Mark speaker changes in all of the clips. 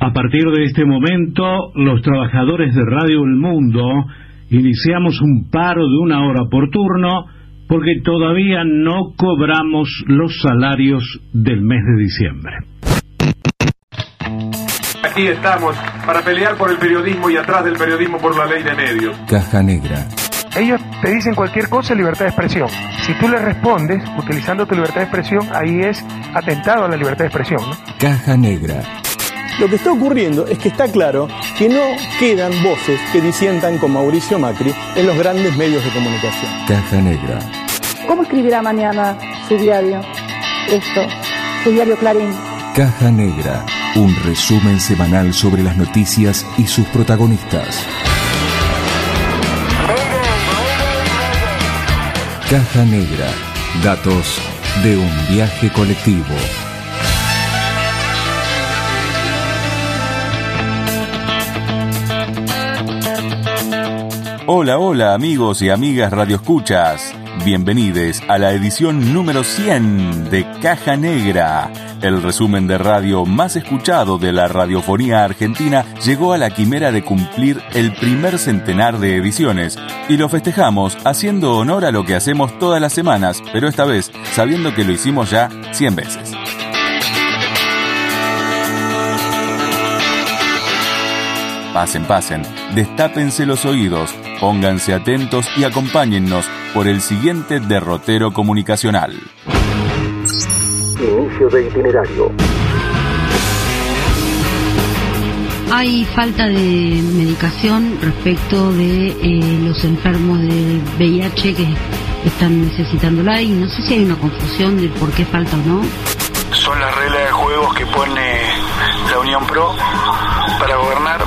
Speaker 1: A partir de este momento, los trabajadores de Radio El Mundo iniciamos un paro de una hora por turno porque todavía no cobramos los salarios del mes de diciembre.
Speaker 2: Aquí estamos para pelear por el periodismo y atrás del periodismo por la ley de medios.
Speaker 3: Caja Negra.
Speaker 4: Ellos te dicen cualquier cosa libertad de expresión. Si tú les respondes utilizando tu libertad de expresión, ahí es atentado a la libertad de expresión. ¿no?
Speaker 3: Caja Negra.
Speaker 5: Lo que está ocurriendo es que está claro que no quedan voces que disientan con Mauricio Macri en los grandes medios de comunicación.
Speaker 3: Caja Negra.
Speaker 6: ¿Cómo escribirá mañana su diario? Esto, su diario Clarín.
Speaker 3: Caja Negra. Un resumen semanal sobre las noticias y sus protagonistas. Caja Negra. Datos de un viaje colectivo.
Speaker 7: Hola, hola amigos y amigas radioescuchas. Bienvenidos a la edición número 100 de Caja Negra. El resumen de radio más escuchado de la radiofonía argentina llegó a la quimera de cumplir el primer centenar de ediciones y lo festejamos haciendo honor a lo que hacemos todas las semanas, pero esta vez sabiendo que lo hicimos ya 100 veces. Pasen, pasen, destápense los oídos, pónganse atentos y acompáñennos por el siguiente derrotero comunicacional.
Speaker 8: Inicio de itinerario.
Speaker 9: Hay falta de medicación respecto de eh, los enfermos de VIH que están necesitándola y no sé si hay una confusión de por qué falta o no.
Speaker 10: Son las reglas de juegos que pone la Unión Pro para gobernar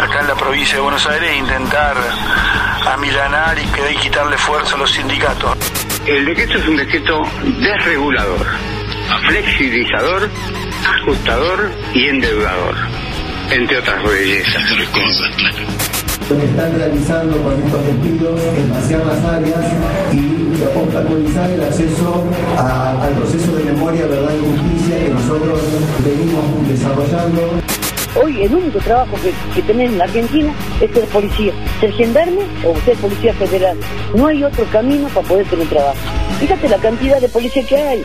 Speaker 10: acá en la provincia de Buenos Aires e intentar amilanar y quitarle fuerza a los sindicatos.
Speaker 11: El decreto es un decreto desregulador, flexibilizador, ajustador y endeudador, entre otras bellezas.
Speaker 12: Lo que están realizando con estos despidos es vaciar las áreas y obstaculizar el acceso a- al proceso de memoria, verdad y justicia que nosotros venimos desarrollando.
Speaker 13: Hoy el único trabajo que, que tenés en la Argentina es ser policía, ser gendarme o ser policía federal. No hay otro camino para poder tener trabajo. Fíjate la cantidad de policía que hay.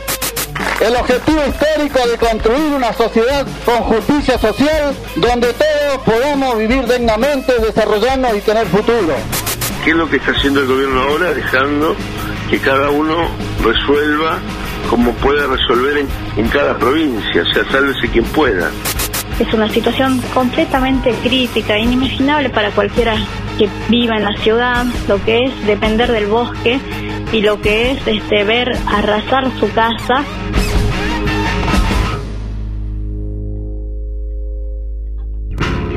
Speaker 14: El objetivo histórico de construir una sociedad con justicia social donde todos podamos vivir dignamente, desarrollarnos y tener futuro.
Speaker 15: ¿Qué es lo que está haciendo el gobierno ahora? Dejando que cada uno resuelva como pueda resolver en, en cada provincia, o sea, sálvese quien pueda.
Speaker 16: Es una situación completamente crítica, inimaginable para cualquiera que viva en la ciudad, lo que es depender del bosque y lo que es este ver arrasar su casa.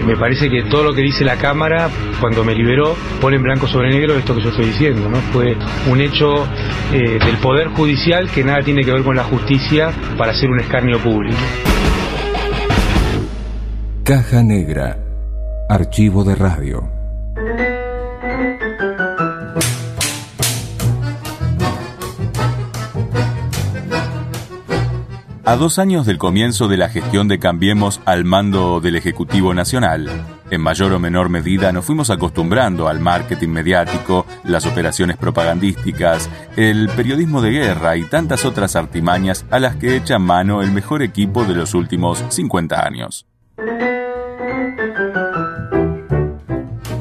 Speaker 17: Me parece que todo lo que dice la Cámara, cuando me liberó, pone en blanco sobre negro esto que yo estoy diciendo, ¿no? Fue un hecho eh, del Poder Judicial que nada tiene que ver con la justicia para hacer un escarnio público.
Speaker 3: Caja Negra. Archivo de radio.
Speaker 7: A dos años del comienzo de la gestión de Cambiemos al mando del Ejecutivo Nacional, en mayor o menor medida nos fuimos acostumbrando al marketing mediático, las operaciones propagandísticas, el periodismo de guerra y tantas otras artimañas a las que echa mano el mejor equipo de los últimos 50 años.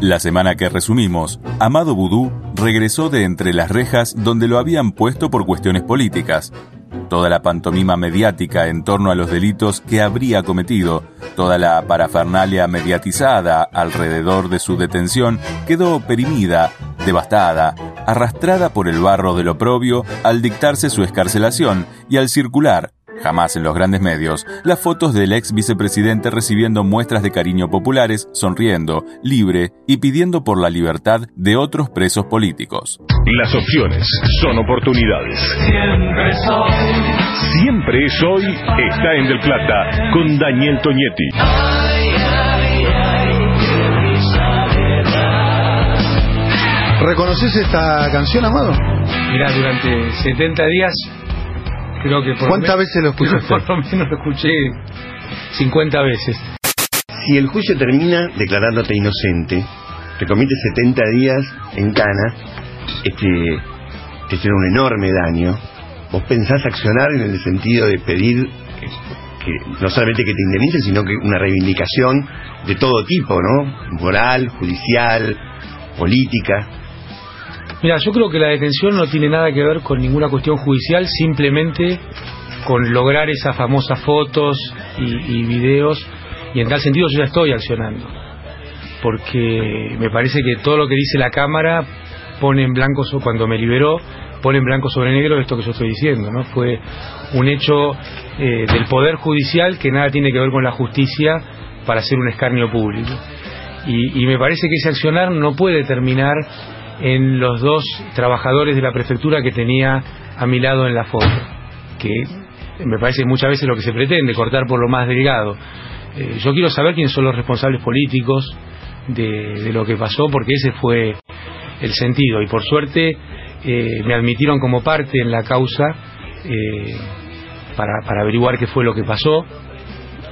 Speaker 7: La semana que resumimos, Amado Vudú regresó de entre las rejas donde lo habían puesto por cuestiones políticas. Toda la pantomima mediática en torno a los delitos que habría cometido, toda la parafernalia mediatizada alrededor de su detención quedó perimida, devastada, arrastrada por el barro del oprobio al dictarse su escarcelación y al circular, jamás en los grandes medios, las fotos del ex vicepresidente recibiendo muestras de cariño populares, sonriendo, libre y pidiendo por la libertad de otros presos políticos.
Speaker 18: Las opciones son oportunidades.
Speaker 19: Siempre soy.
Speaker 18: Siempre es hoy, está en Del Plata, con Daniel Toñetti.
Speaker 19: Ay, ay, ay,
Speaker 8: ¿Reconoces esta canción, Amado?
Speaker 17: Mirá, durante 70 días creo que por
Speaker 8: ¿Cuántas veces lo escuchaste?
Speaker 17: Por lo menos lo escuché 50 veces.
Speaker 20: Si el juicio termina declarándote inocente, te comete 70 días en cana, este, te será un enorme daño. Vos pensás accionar en el sentido de pedir que, que no solamente que te indemnicen, sino que una reivindicación de todo tipo, ¿no? Moral, judicial, política.
Speaker 17: Mira, yo creo que la detención no tiene nada que ver con ninguna cuestión judicial, simplemente con lograr esas famosas fotos y, y videos, y en tal sentido yo ya estoy accionando, porque me parece que todo lo que dice la Cámara pone en blanco, cuando me liberó, pone en blanco sobre negro esto que yo estoy diciendo, ¿no? Fue un hecho eh, del Poder Judicial que nada tiene que ver con la justicia para hacer un escarnio público. Y, y me parece que ese accionar no puede terminar en los dos trabajadores de la prefectura que tenía a mi lado en la foto, que me parece muchas veces lo que se pretende, cortar por lo más delgado. Eh, yo quiero saber quiénes son los responsables políticos de, de lo que pasó, porque ese fue el sentido. Y por suerte eh, me admitieron como parte en la causa eh, para, para averiguar qué fue lo que pasó.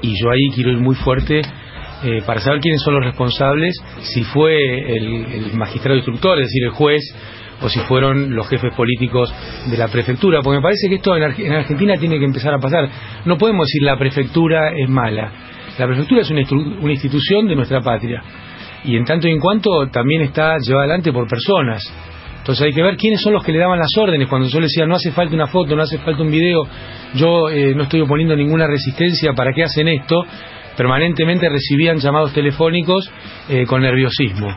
Speaker 17: Y yo ahí quiero ir muy fuerte eh, para saber quiénes son los responsables, si fue el, el magistrado instructor, es decir, el juez, o si fueron los jefes políticos de la prefectura, porque me parece que esto en, en Argentina tiene que empezar a pasar. No podemos decir la prefectura es mala. La prefectura es una, una institución de nuestra patria y en tanto y en cuanto también está llevada adelante por personas. Entonces hay que ver quiénes son los que le daban las órdenes. Cuando yo le decía, no hace falta una foto, no hace falta un video, yo eh, no estoy oponiendo ninguna resistencia, ¿para qué hacen esto? Permanentemente recibían llamados telefónicos eh, con nerviosismo,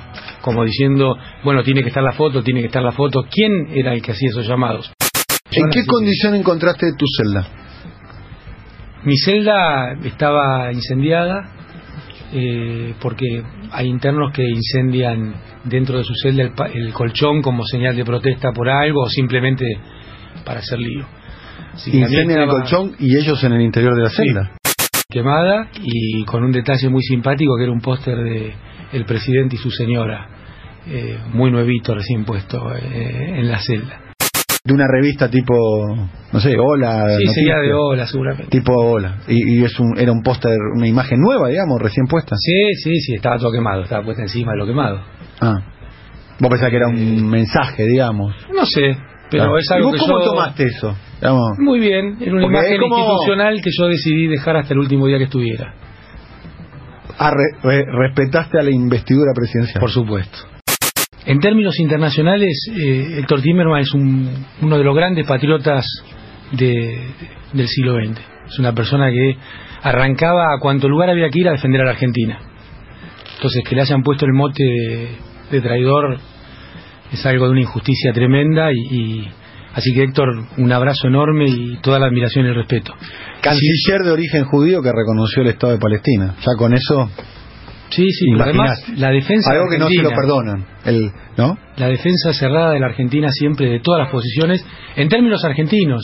Speaker 17: como diciendo, bueno, tiene que estar la foto, tiene que estar la foto. ¿Quién era el que hacía esos llamados?
Speaker 8: ¿En qué condición encontraste tu celda?
Speaker 17: Mi celda estaba incendiada eh, porque hay internos que incendian dentro de su celda el, el colchón como señal de protesta por algo o simplemente para hacer lío. Así
Speaker 8: Incendian el colchón y ellos en el interior de la celda.
Speaker 17: Quemada y con un detalle muy simpático que era un póster de el presidente y su señora, eh, muy nuevito, recién puesto eh, en la celda.
Speaker 8: De una revista tipo, no sé, Hola.
Speaker 17: Sí, sería de Hola, seguramente.
Speaker 8: Tipo Hola. Y, y es un, era un póster, una imagen nueva, digamos, recién puesta.
Speaker 17: Sí, sí, sí, estaba todo quemado, estaba puesta encima de lo quemado.
Speaker 8: Ah. Vos pensás que era un mensaje, digamos.
Speaker 17: No sé, pero
Speaker 8: Claro.
Speaker 17: es algo
Speaker 8: ¿Y vos
Speaker 17: que
Speaker 8: cómo
Speaker 17: yo...
Speaker 8: tomaste eso? Digamos,
Speaker 17: Muy bien, era una imagen
Speaker 8: como-
Speaker 17: institucional que yo decidí dejar hasta el último día que estuviera.
Speaker 8: ah, re- re- respetaste a la investidura presidencial.
Speaker 17: Por supuesto. En términos internacionales, eh, Héctor Timerman es un- uno de los grandes patriotas de- del siglo XX. Es una persona que arrancaba a cuanto lugar había que ir a defender a la Argentina. Entonces, que le hayan puesto el mote de, de traidor es algo de una injusticia tremenda y, y- así que Héctor, un abrazo enorme y toda la admiración y el respeto.
Speaker 8: Canciller de origen judío que reconoció el Estado de Palestina. Ya con eso.
Speaker 17: Sí, sí,
Speaker 8: imaginás.
Speaker 17: además la defensa
Speaker 8: Algo que no se lo perdonan. El, ¿No?
Speaker 17: la defensa cerrada de la Argentina siempre de todas las posiciones, en términos argentinos,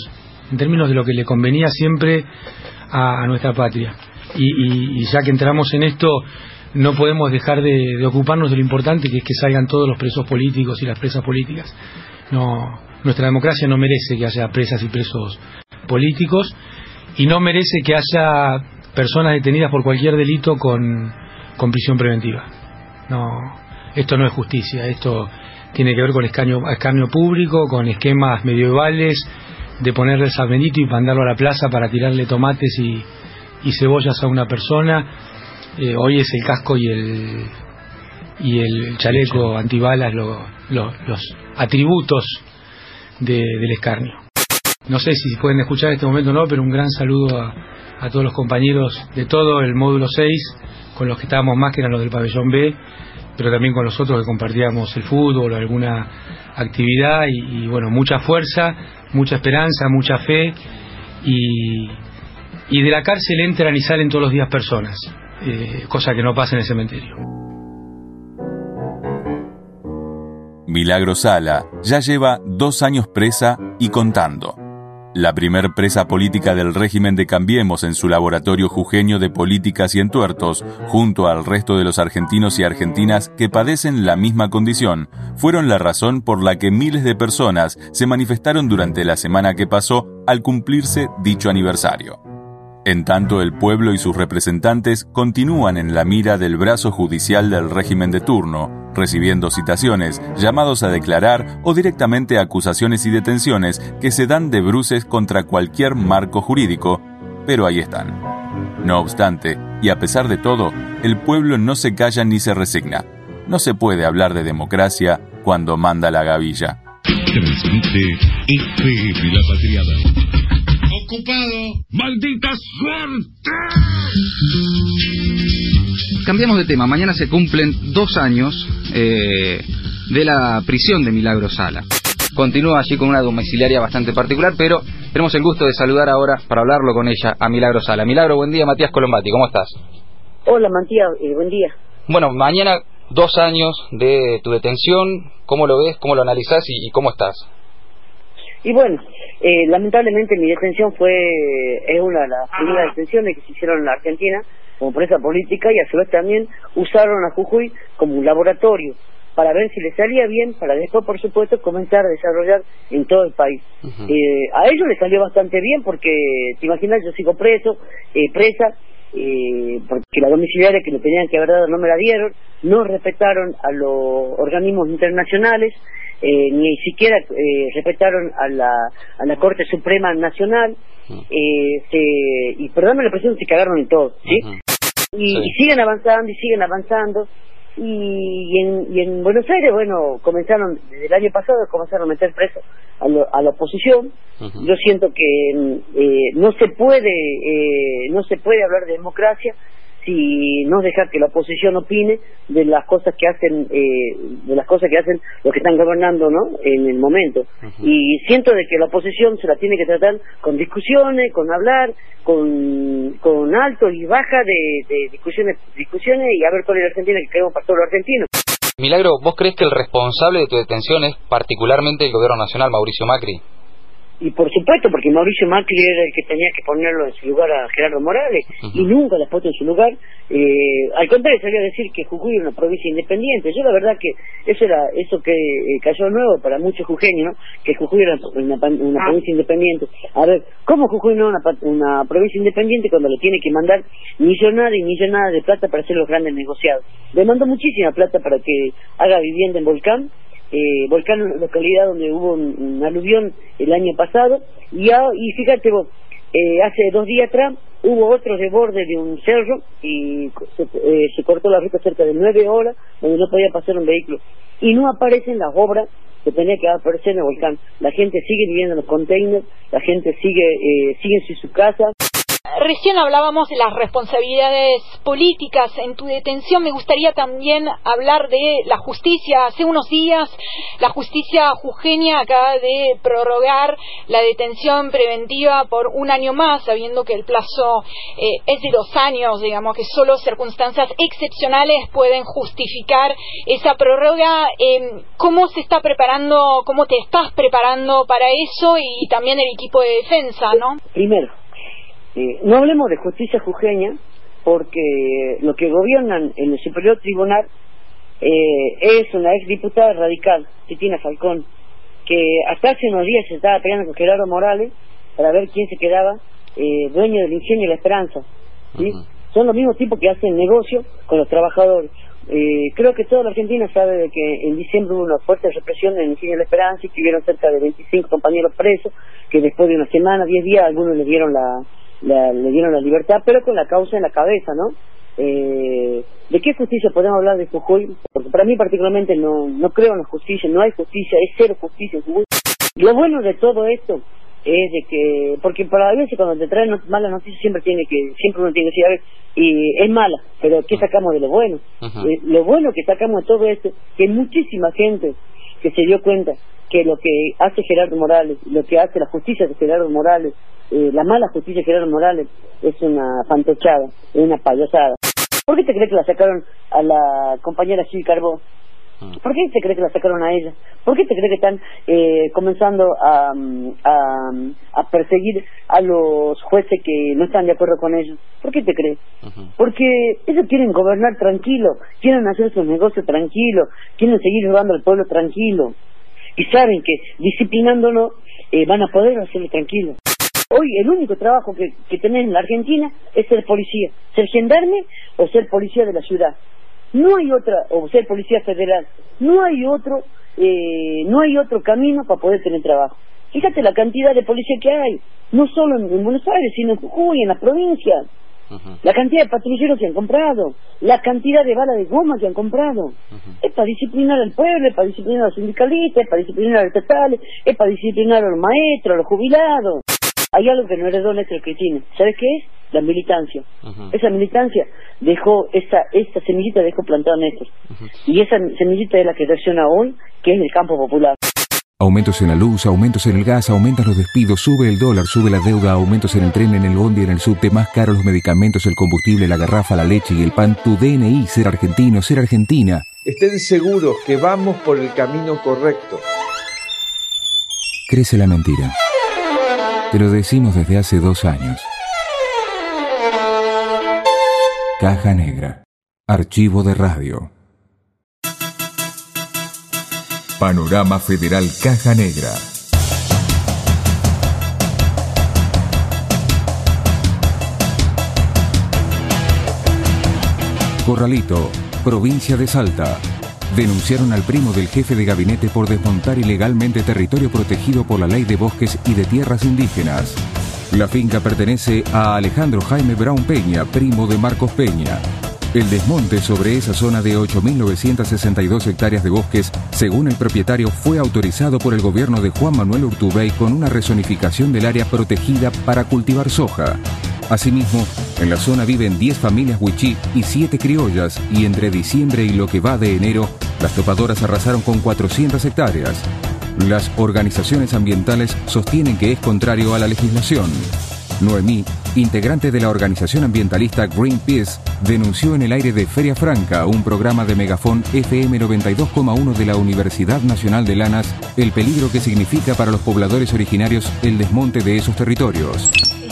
Speaker 17: en términos de lo que le convenía siempre a, a nuestra patria. Y, y- y ya que entramos en esto, no podemos dejar de, de ocuparnos de lo importante que es que salgan todos los presos políticos y las presas políticas. No, nuestra democracia no merece que haya presas y presos políticos y no merece que haya personas detenidas por cualquier delito con, con prisión preventiva. No, esto no es justicia, esto tiene que ver con escaño, escarnio público, con esquemas medievales de ponerle el Benito y mandarlo a la plaza para tirarle tomates y, y cebollas a una persona. Eh, hoy es el casco y el y el chaleco antibalas lo- lo- los atributos de- del escarnio. No sé si pueden escuchar en este momento o no, pero un gran saludo a, a todos los compañeros de todo el módulo 6, con los que estábamos más que eran los del pabellón B, pero también con los otros que compartíamos el fútbol o alguna actividad y, y, bueno, mucha fuerza, mucha esperanza, mucha fe y, y de la cárcel entran y salen todos los días personas, eh, cosa que no pasa en el cementerio.
Speaker 7: Milagro Sala ya lleva dos años presa y contando. La primer presa política del régimen de Cambiemos en su laboratorio jujeño de políticas y entuertos, junto al resto de los argentinos y argentinas que padecen la misma condición, fueron la razón por la que miles de personas se manifestaron durante la semana que pasó al cumplirse dicho aniversario. En tanto, el pueblo y sus representantes continúan en la mira del brazo judicial del régimen de turno, recibiendo citaciones, llamados a declarar o directamente acusaciones y detenciones que se dan de bruces contra cualquier marco jurídico, pero ahí están. No obstante, y a pesar de todo, el pueblo no se calla ni se resigna. No se puede hablar de democracia cuando manda la gavilla.
Speaker 18: Transmite FM La.
Speaker 19: Ocupado. ¡Maldita suerte!
Speaker 21: Cambiamos de tema. Mañana se cumplen dos años eh, de la prisión de Milagro Sala. Continúa allí con una domiciliaria bastante particular, pero tenemos el gusto de saludar ahora para hablarlo con ella a Milagro Sala. Milagro, buen día. Matías Colombati, ¿cómo estás?
Speaker 13: Hola, Matías, eh, buen día.
Speaker 21: Bueno, mañana dos años de tu detención. ¿Cómo lo ves? ¿Cómo lo analizás? ¿Y, y cómo estás?
Speaker 13: Y bueno, eh, lamentablemente mi detención fue es una de las primeras detenciones que se hicieron en la Argentina como presa política y a su vez también usaron a Jujuy como un laboratorio para ver si le salía bien, para después, por supuesto, comenzar a desarrollar en todo el país. eh, a ellos les salió bastante bien porque, te imaginas, yo sigo preso, eh, presa, eh, porque la domiciliaria que le tenían que haber dado no me la dieron, no respetaron a los organismos internacionales, eh, ni siquiera eh, respetaron a la, a la Corte Suprema Nacional, eh, se, y perdóname la presión, se cagaron en todo, ¿sí? Y, y siguen avanzando y siguen avanzando. Y, y, en, y en Buenos Aires, bueno, comenzaron, desde el año pasado, comenzaron a meter presos a, lo- a la oposición. Yo siento que mm, eh, no se puede, eh, no se puede hablar de democracia si no dejar que la oposición opine de las cosas que hacen eh, de las cosas que hacen los que están gobernando no en el momento. Y siento de que la oposición se la tiene que tratar con discusiones con hablar con con alto y baja de, de discusiones discusiones y a ver cuál es la Argentina que queremos para todos los argentinos.
Speaker 21: Milagro, ¿vos crees que el responsable de tu detención es particularmente el gobierno nacional, Mauricio Macri?
Speaker 13: Y por supuesto porque Mauricio Macri era el que tenía que ponerlo en su lugar a Gerardo Morales y nunca lo ha puesto en su lugar eh, al contrario salió a decir que Jujuy era una provincia independiente. Yo la verdad que eso era eso que eh, cayó nuevo para muchos jujeños ¿no? que Jujuy era una, una provincia independiente. A ver ¿cómo Jujuy no es una, una provincia independiente cuando le tiene que mandar millonada y millonada de plata para hacer los grandes negociados le mandó muchísima plata para que haga vivienda en Volcán eh, Volcán, localidad donde hubo un, aluvión el año pasado, y, a- y fíjate vos, eh, hace dos días atrás hubo otro desborde de un cerro y eh, se cortó la ruta cerca de nueve horas donde no podía pasar un vehículo y no aparecen las obras que tenía que aparecer en el volcán. La gente sigue viviendo en los containers, la gente sigue, eh, sigue en su casa.
Speaker 22: Recién hablábamos de las responsabilidades políticas en tu detención. Me gustaría también hablar de la justicia. Hace unos días la justicia jujeña acaba de prorrogar la detención preventiva por un año más, sabiendo que el plazo eh, es de dos años, digamos que solo circunstancias excepcionales pueden justificar esa prórroga. Eh, ¿Cómo se está preparando, cómo te estás preparando para eso y también el equipo de defensa, no?
Speaker 13: Primero, eh, no hablemos de justicia jujeña porque lo que gobiernan en el Superior Tribunal eh, es una ex diputada radical, Titina Falcón, que hasta hace unos días se estaba peleando con Gerardo Morales para ver quién se quedaba eh, dueño del ingenio y la esperanza. ¿sí? Son los mismos tipos que hacen negocio con los trabajadores. Eh, creo que toda la Argentina sabe de que en diciembre hubo una fuerte represión en el Ingenio de la Esperanza y que hubieron cerca de 25 compañeros presos, que después de una semana, 10 días, algunos les dieron la, la- le dieron la libertad, pero con la causa en la cabeza, ¿no? Eh, ¿De qué justicia podemos hablar de Jujuy? Porque para mí particularmente no, no creo en la justicia, no hay justicia, es cero justicia en Jujuy. Lo bueno de todo esto es de que, porque para a veces cuando te traen malas noticias siempre tiene que, siempre uno tiene que decir, a ver, y es mala, pero ¿qué sacamos de lo bueno? Eh, lo bueno que sacamos de todo esto, que hay muchísima gente que se dio cuenta que lo que hace Gerardo Morales, lo que hace la justicia de Gerardo Morales, eh, la mala justicia de Gerardo Morales es una fantochada, es una payasada. ¿Por qué te crees que la sacaron a la compañera Gil Carbó? ¿Por qué te cree que la sacaron a ella? ¿Por qué te cree que están eh, comenzando a, a, a, perseguir a los jueces que no están de acuerdo con ellos? ¿Por qué te crees? Porque ellos quieren gobernar tranquilo, quieren hacer sus negocios tranquilos, quieren seguir llevando al pueblo tranquilo. Y saben que disciplinándolo eh, van a poder hacerlo tranquilo. Hoy el único trabajo que, que tenés en la Argentina es ser policía, ser gendarme o ser policía de la ciudad. No hay otra, o ser policía federal, no hay otro, eh, no hay otro camino para poder tener trabajo. Fíjate la cantidad de policía que hay, no solo en, Buenos Aires, sino en Jujuy, en las provincias. La cantidad de patrulleros que han comprado, la cantidad de balas de goma que han comprado. Es para disciplinar al pueblo, es para disciplinar a los sindicalistas, es para disciplinar a los estatales, es para disciplinar a los maestros, a los jubilados. Hay algo que no heredó Néstor Cristina. ¿Sabes qué es? La militancia. Esa militancia dejó, esa, esta semillita dejó plantada Néstor. Y esa semillita es la que reacciona hoy, que es el campo popular.
Speaker 3: Aumentos en la luz, aumentos en el gas, aumentan los despidos, sube el dólar, sube la deuda, aumentos en el tren, en el bondi, en el subte, más caros los medicamentos, el combustible, la garrafa, la leche y el pan. Tu DNI, ser argentino, ser argentina.
Speaker 23: Estén seguros que vamos por el camino correcto.
Speaker 3: Crece la mentira. Te lo decimos desde hace dos años. Caja Negra. Archivo de radio. Panorama Federal Caja Negra. Corralito, provincia de Salta. Denunciaron al primo del jefe de gabinete por desmontar ilegalmente territorio protegido por la ley de bosques y de tierras indígenas. La finca pertenece a Alejandro Jaime Brown Peña, primo de Marcos Peña. El desmonte sobre esa zona de 8.962 hectáreas de bosques, según el propietario, fue autorizado por el gobierno de Juan Manuel Urtubey con una resonificación del área protegida para cultivar soja. Asimismo, en la zona viven 10 familias huichí y 7 criollas, y entre diciembre y lo que va de enero, las topadoras arrasaron con 400 hectáreas. Las organizaciones ambientales sostienen que es contrario a la legislación. Noemí, integrante de la organización ambientalista Greenpeace, denunció en el aire de Feria Franca, un programa de Megafón FM 92,1 de la Universidad Nacional de Lanas, el peligro que significa para los pobladores originarios el desmonte de esos territorios.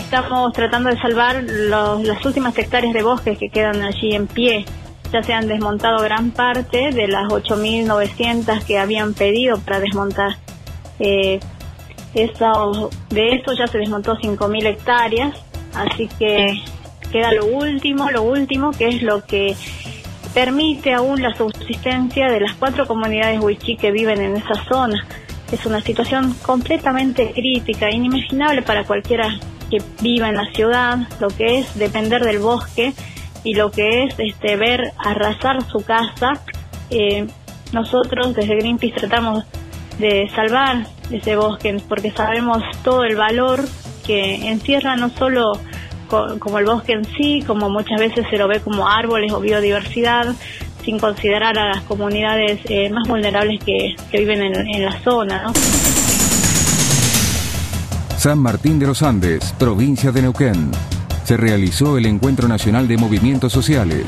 Speaker 16: Estamos tratando de salvar los, las últimas hectáreas de bosques que quedan allí en pie. Ya se han desmontado gran parte de las 8.900 que habían pedido para desmontar. Eh, eso, de eso ya se desmontó 5.000 hectáreas, así que queda lo último, lo último, que es lo que permite aún la subsistencia de las cuatro comunidades huichí que viven en esa zona. Es una situación completamente crítica, inimaginable para cualquiera que viva en la ciudad, lo que es depender del bosque y lo que es este ver arrasar su casa. Eh, nosotros desde Greenpeace tratamos de salvar ese bosque, porque sabemos todo el valor que encierra no solo como el bosque en sí, como muchas veces se lo ve como árboles o biodiversidad, sin considerar a las comunidades eh, más vulnerables que, viven en, la zona.
Speaker 3: San Martín de los Andes, provincia de Neuquén. Se realizó el Encuentro Nacional de Movimientos Sociales.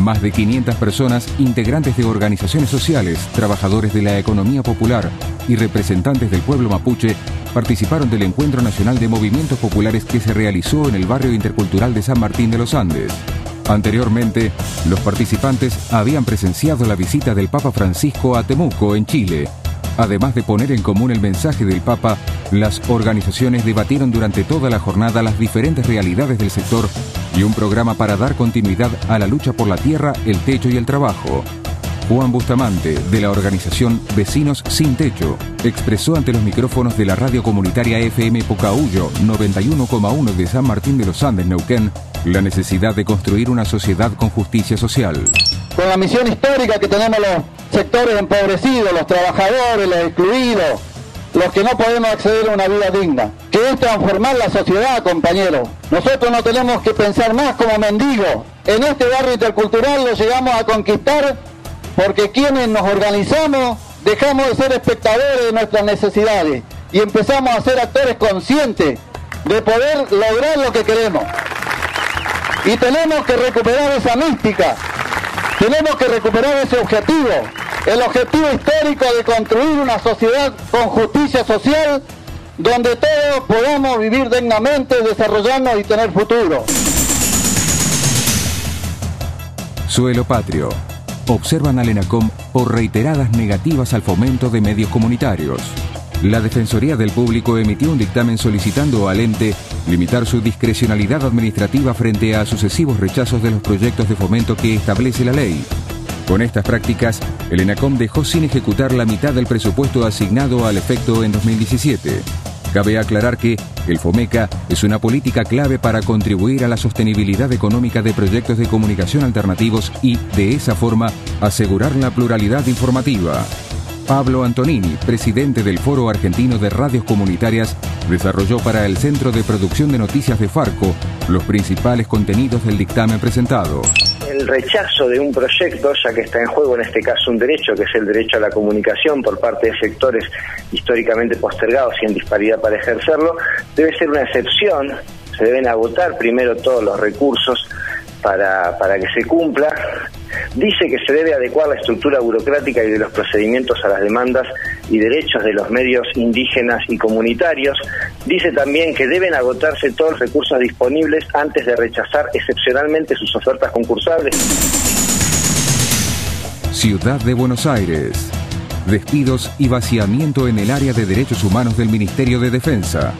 Speaker 3: Más de 500 personas, integrantes de organizaciones sociales, trabajadores de la economía popular y representantes del pueblo mapuche, participaron del Encuentro Nacional de Movimientos Populares que se realizó en el barrio intercultural de San Martín de los Andes. Anteriormente, los participantes habían presenciado la visita del Papa Francisco a Temuco, en Chile. Además de poner en común el mensaje del Papa, las organizaciones debatieron durante toda la jornada las diferentes realidades del sector y un programa para dar continuidad a la lucha por la tierra, el techo y el trabajo. Juan Bustamante, de la organización Vecinos Sin Techo, expresó ante los micrófonos de la radio comunitaria FM Pocahuyo 91,1 de San Martín de los Andes, Neuquén, la necesidad de construir una sociedad con justicia social.
Speaker 14: Con la misión histórica que tenemos los sectores empobrecidos, los trabajadores, los excluidos, los que no podemos acceder a una vida digna, que es transformar la sociedad, compañeros. Nosotros no tenemos que pensar más como mendigos. En este barrio intercultural lo llegamos a conquistar porque quienes nos organizamos dejamos de ser espectadores de nuestras necesidades y empezamos a ser actores conscientes de poder lograr lo que queremos. Y tenemos que recuperar esa mística, tenemos que recuperar ese objetivo, el objetivo histórico de construir una sociedad con justicia social donde todos podamos vivir dignamente, desarrollarnos y tener futuro.
Speaker 3: Suelo Patrio. Observan al ENACOM por reiteradas negativas al fomento de medios comunitarios. La Defensoría del Público emitió un dictamen solicitando al ente limitar su discrecionalidad administrativa frente a sucesivos rechazos de los proyectos de fomento que establece la ley. Con estas prácticas, el ENACOM dejó sin ejecutar la mitad del presupuesto asignado al efecto en 2017. Cabe aclarar que el FOMECA es una política clave para contribuir a la sostenibilidad económica de proyectos de comunicación alternativos y, de esa forma, asegurar la pluralidad informativa. Pablo Antonini, presidente del Foro Argentino de Radios Comunitarias, desarrolló para el Centro de Producción de Noticias de Farco los principales contenidos del dictamen presentado
Speaker 24: el rechazo de un proyecto, ya que está en juego en este caso un derecho, que es el derecho a la comunicación por parte de sectores históricamente postergados y en disparidad para ejercerlo, debe ser una excepción, se deben agotar primero todos los recursos para, para que se cumpla. Dice que se debe adecuar la estructura burocrática y de los procedimientos a las demandas y derechos de los medios indígenas y comunitarios. Dice también que deben agotarse todos los recursos disponibles antes de rechazar excepcionalmente sus ofertas concursables.
Speaker 3: Ciudad de Buenos Aires. Despidos y vaciamiento en el área de derechos humanos del Ministerio de Defensa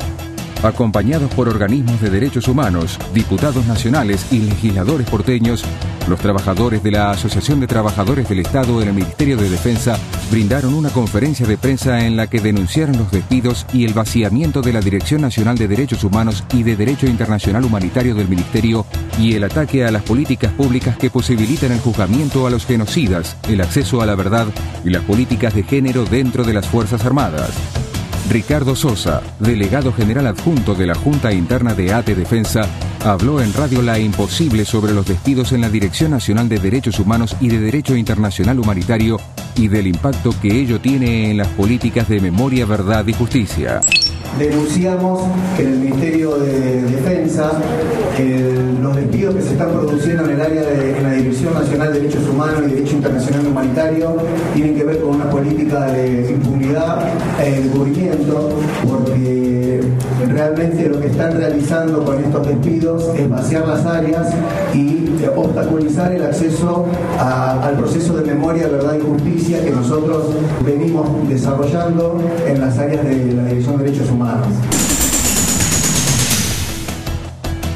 Speaker 3: acompañados por organismos de derechos humanos, diputados nacionales y legisladores porteños, los trabajadores de la Asociación de Trabajadores del Estado en el Ministerio de Defensa brindaron una conferencia de prensa en la que denunciaron los despidos y el vaciamiento de la Dirección Nacional de Derechos Humanos y de Derecho Internacional Humanitario del Ministerio y el ataque a las políticas públicas que posibilitan el juzgamiento a los genocidas, el acceso a la verdad y las políticas de género dentro de las Fuerzas Armadas. Ricardo Sosa, delegado general adjunto de la Junta Interna de ATE Defensa, habló en Radio La Imposible sobre los despidos en la Dirección Nacional de Derechos Humanos y de Derecho Internacional Humanitario y del impacto que ello tiene en las políticas de memoria, verdad y justicia.
Speaker 12: Denunciamos que en el Ministerio de Defensa los despidos que se están produciendo en el área de en la Dirección Nacional de Derechos Humanos y Derecho Internacional Humanitario tienen que ver con una política de impunidad e encubrimiento, porque realmente lo que están realizando con estos despidos es vaciar las áreas y obstaculizar el acceso al proceso de memoria, verdad y justicia que nosotros venimos desarrollando en las áreas de la Dirección de Derechos Humanos.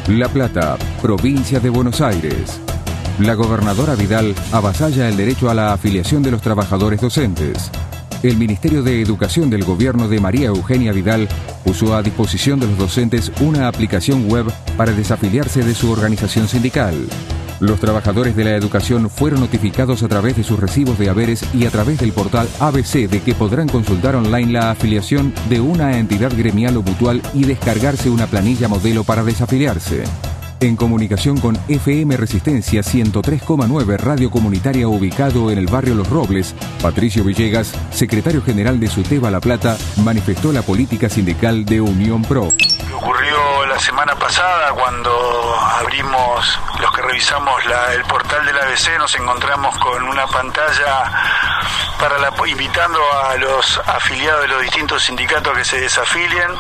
Speaker 3: La Plata, provincia de Buenos Aires. La gobernadora Vidal avasalla el derecho a la afiliación de los trabajadores docentes. El Ministerio de Educación del gobierno de María Eugenia Vidal puso a disposición de los docentes una aplicación web para desafiliarse de su organización sindical. Los trabajadores de la educación fueron notificados a través de sus recibos de haberes y a través del portal ABC de que podrán consultar online la afiliación de una entidad gremial o mutual y descargarse una planilla modelo para desafiliarse. En comunicación con FM Resistencia 103,9 Radio Comunitaria ubicado en el barrio Los Robles, Patricio Villegas, secretario general de SUTEBA La Plata, manifestó la política sindical de Unión Pro
Speaker 10: la semana pasada cuando abrimos, los que revisamos el portal de la ABC, nos encontramos con una pantalla para invitando a los afiliados de los distintos sindicatos que se desafilien.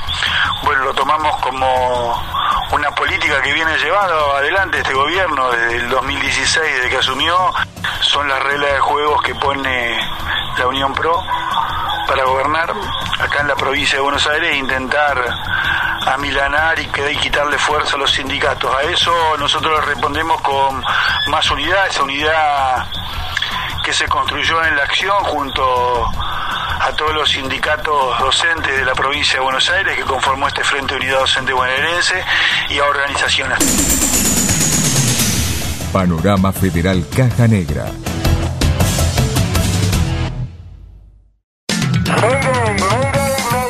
Speaker 10: Bueno, lo tomamos como una política que viene llevando adelante este gobierno desde el 2016, desde que asumió. Son las reglas de juegos que pone la Unión Pro para gobernar acá en la provincia de Buenos Aires e intentar amilanar y, y quitarle fuerza a los sindicatos. A eso nosotros respondemos con más unidad, esa unidad que se construyó en la acción junto a todos los sindicatos docentes de la provincia de Buenos Aires que conformó este Frente Unidad Docente Bonaerense y a organizaciones.
Speaker 3: Panorama Federal Caja Negra.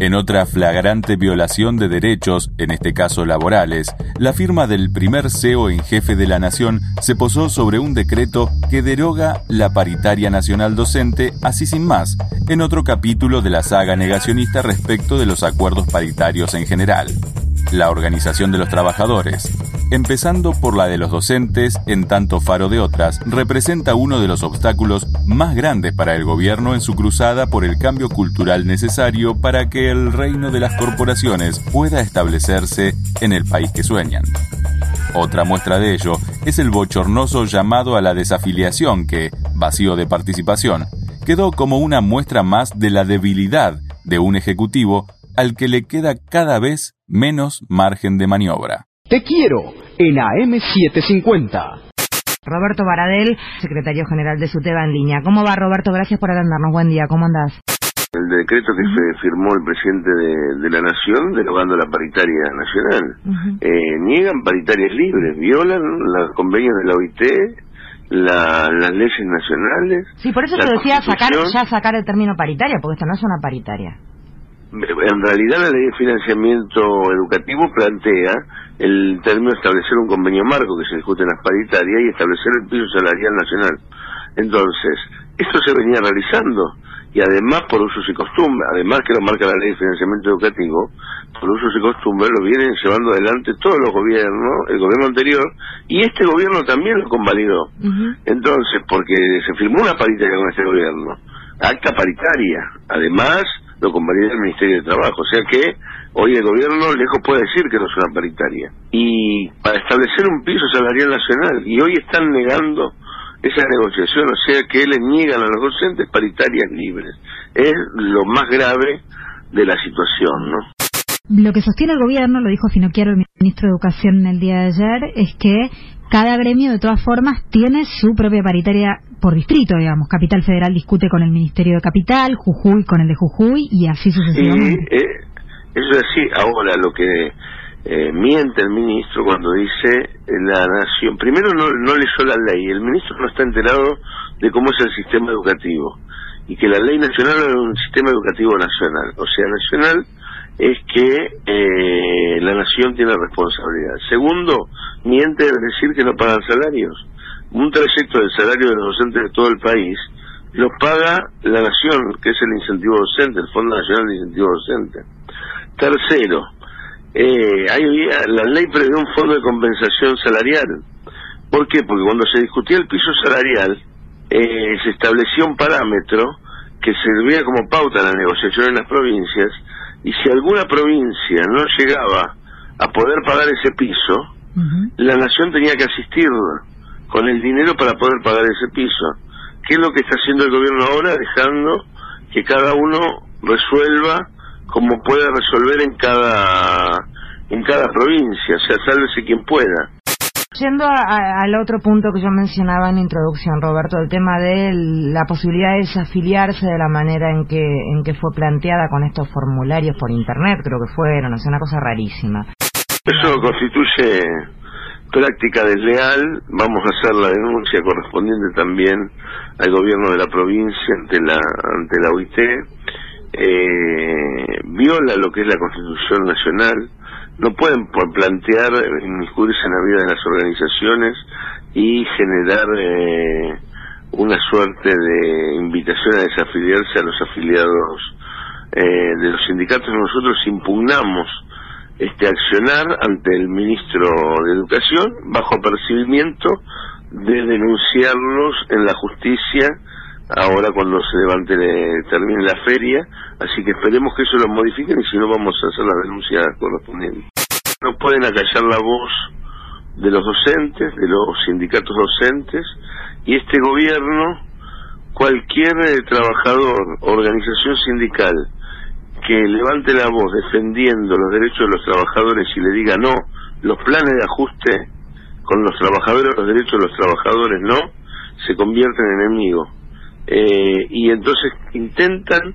Speaker 7: En otra flagrante violación de derechos, en este caso laborales, la firma del primer CEO en jefe de la Nación se posó sobre un decreto que deroga la paritaria nacional docente, así sin más, en otro capítulo de la saga negacionista respecto de los acuerdos paritarios en general. La organización de los trabajadores, empezando por la de los docentes, en tanto faro de otras, representa uno de los obstáculos más grandes para el gobierno en su cruzada por el cambio cultural necesario para que el reino de las corporaciones pueda establecerse en el país que sueñan. Otra muestra de ello es el bochornoso llamado a la desafiliación que, vacío de participación, quedó como una muestra más de la debilidad de un ejecutivo al que le queda cada vez menos margen de maniobra.
Speaker 25: Te quiero en AM750.
Speaker 26: Roberto Baradel, secretario general de SUTEBA en línea. ¿Cómo va Roberto? Gracias por atendernos. Buen día, ¿cómo andás?
Speaker 15: El decreto que se firmó el presidente de, la Nación derogando la paritaria nacional. Eh, niegan paritarias libres, violan los convenios de la OIT, las leyes nacionales.
Speaker 26: Sí, por eso te decía sacar, ya sacar el término paritaria, porque esto no es una paritaria
Speaker 15: en realidad la ley de financiamiento educativo plantea el término de establecer un convenio marco que se discute en las paritarias y establecer el piso salarial nacional. Entonces, esto se venía realizando y además por usos y costumbres, además que lo marca la ley de financiamiento educativo, por usos y costumbres lo vienen llevando adelante todos los gobiernos, el gobierno anterior y este gobierno también lo convalidó. Entonces, porque se firmó una paritaria con este gobierno, acta paritaria, además lo convalida el Ministerio de Trabajo. O sea que hoy el gobierno lejos puede decir que no es una paritaria. Y para establecer un piso salarial nacional, y hoy están negando esa negociación, o sea que le niegan a los docentes paritarias libres. Es lo más grave de la situación, ¿no?
Speaker 26: Lo que sostiene el gobierno, lo dijo si no quiero el ministro de Educación en el día de ayer, es que cada gremio de todas formas tiene su propia paritaria por distrito, digamos. Capital Federal discute con el Ministerio de Capital, Jujuy con el de Jujuy y así sucesivamente.
Speaker 15: Sí, eh, eso es así. Ahora, lo que eh, miente el ministro cuando dice eh, la nación, primero no, no leyó la ley, el ministro no está enterado de cómo es el sistema educativo y que la ley nacional es un sistema educativo nacional, o sea, nacional es que eh, la nación tiene responsabilidad. Segundo, miente decir que no pagan salarios. Un trayecto del salario de los docentes de todo el país lo paga la nación, que es el incentivo docente, el Fondo Nacional de Incentivo Docente. Tercero, eh, hay, la ley prevé un fondo de compensación salarial. ¿Por qué? Porque cuando se discutía el piso salarial, eh, se establecía un parámetro que servía como pauta en la negociación en las provincias, y si alguna provincia no llegaba a poder pagar ese piso, la nación tenía que asistir con el dinero para poder pagar ese piso. ¿Qué es lo que está haciendo el gobierno ahora? Dejando que cada uno resuelva como pueda resolver en cada en cada provincia, o sea, sálvese quien pueda.
Speaker 26: Yendo al otro punto que yo mencionaba en introducción, Roberto, el tema de la posibilidad de desafiliarse de la manera en que, en que fue planteada con estos formularios por internet, creo que fueron, es una cosa rarísima.
Speaker 15: Eso constituye práctica desleal, vamos a hacer la denuncia correspondiente también al gobierno de la provincia ante la, ante la OIT, eh, viola lo que es la Constitución Nacional, no pueden plantear inmiscuirse en la vida de las organizaciones y generar eh, una suerte de invitación a desafiliarse a los afiliados eh, de los sindicatos. Nosotros impugnamos este accionar ante el ministro de Educación bajo apercibimiento de denunciarlos en la justicia ahora cuando se levante termine la feria, así que esperemos que eso lo modifiquen y si no vamos a hacer la denuncia correspondiente. No pueden acallar la voz de los docentes, de los sindicatos docentes, y este gobierno, cualquier eh, trabajador, organización sindical, que levante la voz defendiendo los derechos de los trabajadores y le diga no, los planes de ajuste con los trabajadores, los derechos de los trabajadores no, se convierten en enemigos eh, y entonces intentan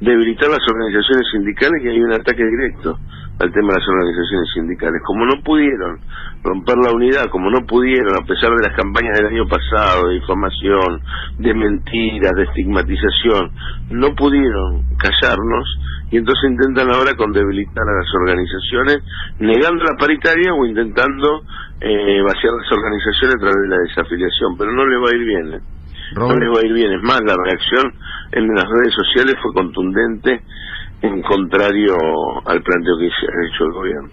Speaker 15: debilitar las organizaciones sindicales y hay un ataque directo al tema de las organizaciones sindicales. Como no pudieron romper la unidad, como no pudieron, a pesar de las campañas del año pasado de información, de mentiras, de estigmatización, no pudieron callarnos y entonces intentan ahora con debilitar a las organizaciones, negando la paritaria o intentando eh, vaciar las organizaciones a través de la desafiliación, pero no le va a ir bien. ¿eh? No le va a ir bien, es más, la reacción en las redes sociales fue contundente en contrario al planteo que ha hecho el gobierno.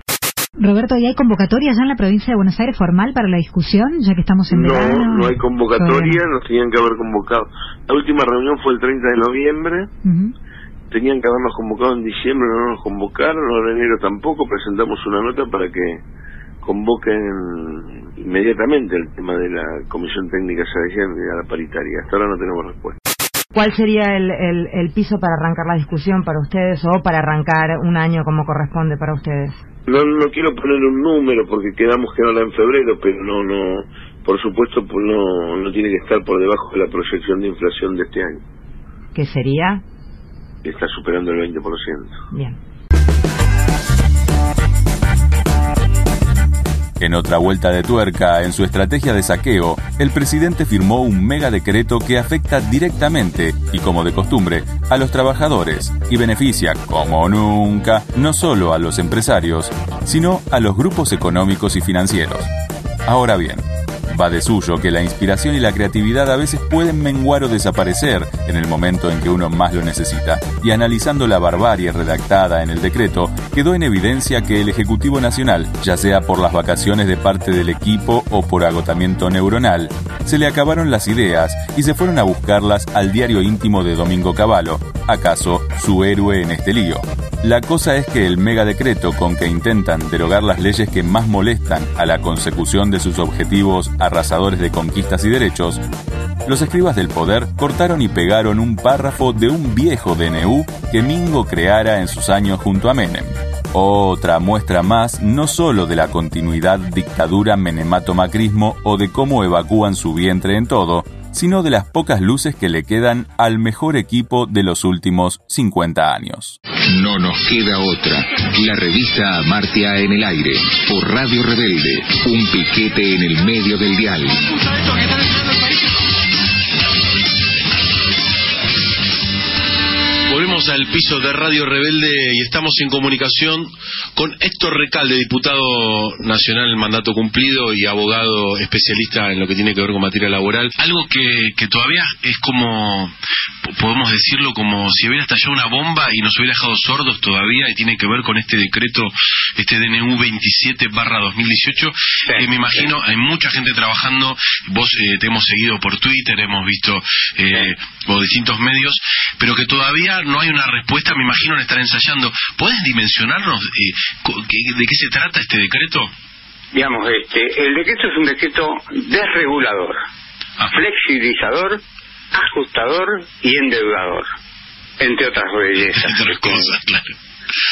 Speaker 26: Roberto, ¿y hay convocatoria ya en la provincia de Buenos Aires formal para la discusión, ya que estamos en
Speaker 15: no,
Speaker 26: verano?
Speaker 15: No, hay convocatoria, nos tenían que haber convocado. La última reunión fue el 30 de noviembre, tenían que habernos convocado en diciembre, no nos convocaron, en enero tampoco, presentamos una nota para que convoquen inmediatamente el tema de la Comisión Técnica Salesiana y a la paritaria. Hasta ahora no tenemos respuesta.
Speaker 27: ¿Cuál sería el, el, el, piso para arrancar la discusión para ustedes o para arrancar un año como corresponde para ustedes?
Speaker 15: No, no quiero poner un número porque quedamos que no la en febrero, pero no, no, por supuesto, pues no, no tiene que estar por debajo de la proyección de inflación de este año.
Speaker 27: ¿Qué sería?
Speaker 15: Está superando el 20%.
Speaker 27: Bien.
Speaker 7: En otra vuelta de tuerca en su estrategia de saqueo, el presidente firmó un mega decreto que afecta directamente, y como de costumbre, a los trabajadores y beneficia, como nunca, no solo a los empresarios, sino a los grupos económicos y financieros. Ahora bien, Va de suyo que la inspiración y la creatividad a veces pueden menguar o desaparecer en el momento en que uno más lo necesita. Y analizando la barbarie redactada en el decreto, quedó en evidencia que el Ejecutivo Nacional, ya sea por las vacaciones de parte del equipo o por agotamiento neuronal, se le acabaron las ideas y se fueron a buscarlas al diario íntimo de Domingo Cavallo, acaso su héroe en este lío. La cosa es que el mega decreto con que intentan derogar las leyes que más molestan a la consecución de sus objetivos arrasadores de conquistas y derechos, los escribas del poder cortaron y pegaron un párrafo de un viejo DNU que Mingo creara en sus años junto a Menem. Otra muestra más no solo de la continuidad dictadura menemato-macrismo o de cómo evacúan su vientre en todo, sino de las pocas luces que le quedan al mejor equipo de los últimos 50 años.
Speaker 3: No nos queda otra. La revista Amartia en el aire, por Radio Rebelde, un piquete en el medio del dial.
Speaker 28: Volvemos al piso de Radio Rebelde y estamos en comunicación con Héctor Recalde, diputado nacional en mandato cumplido y abogado especialista en lo que tiene que ver con materia laboral. Algo que, que todavía es como, podemos decirlo, como si hubiera estallado una bomba y nos hubiera dejado sordos todavía y tiene que ver con este decreto, este DNU 27 barra 2018, que me imagino hay mucha gente trabajando, vos eh, te hemos seguido por Twitter, hemos visto eh, o distintos medios, pero que todavía no hay una respuesta, me imagino en estar ensayando. ¿Puedes dimensionarnos eh, de qué se trata este decreto?
Speaker 11: Digamos, este, el decreto es un decreto desregulador, flexibilizador, ajustador y endeudador, entre otras bellezas.
Speaker 28: Entre otras cosas, claro.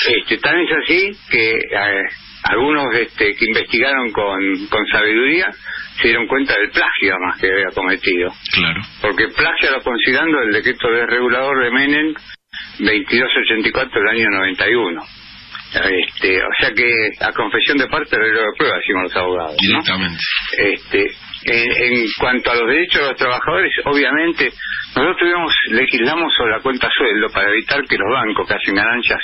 Speaker 11: Este, tan es así que eh, algunos este, que investigaron con, con sabiduría se dieron cuenta del plagio más que había cometido.
Speaker 28: Claro.
Speaker 11: Porque plagio lo considerando el decreto desregulador de Menem 2284 del año 91. Este, o sea que a confesión de parte de de prueba, decimos los abogados. ¿no?
Speaker 28: Directamente.
Speaker 11: Este, en, en cuanto a los derechos de los trabajadores, obviamente nosotros tuvimos, legislamos sobre la cuenta sueldo para evitar que los bancos que hacen ganancias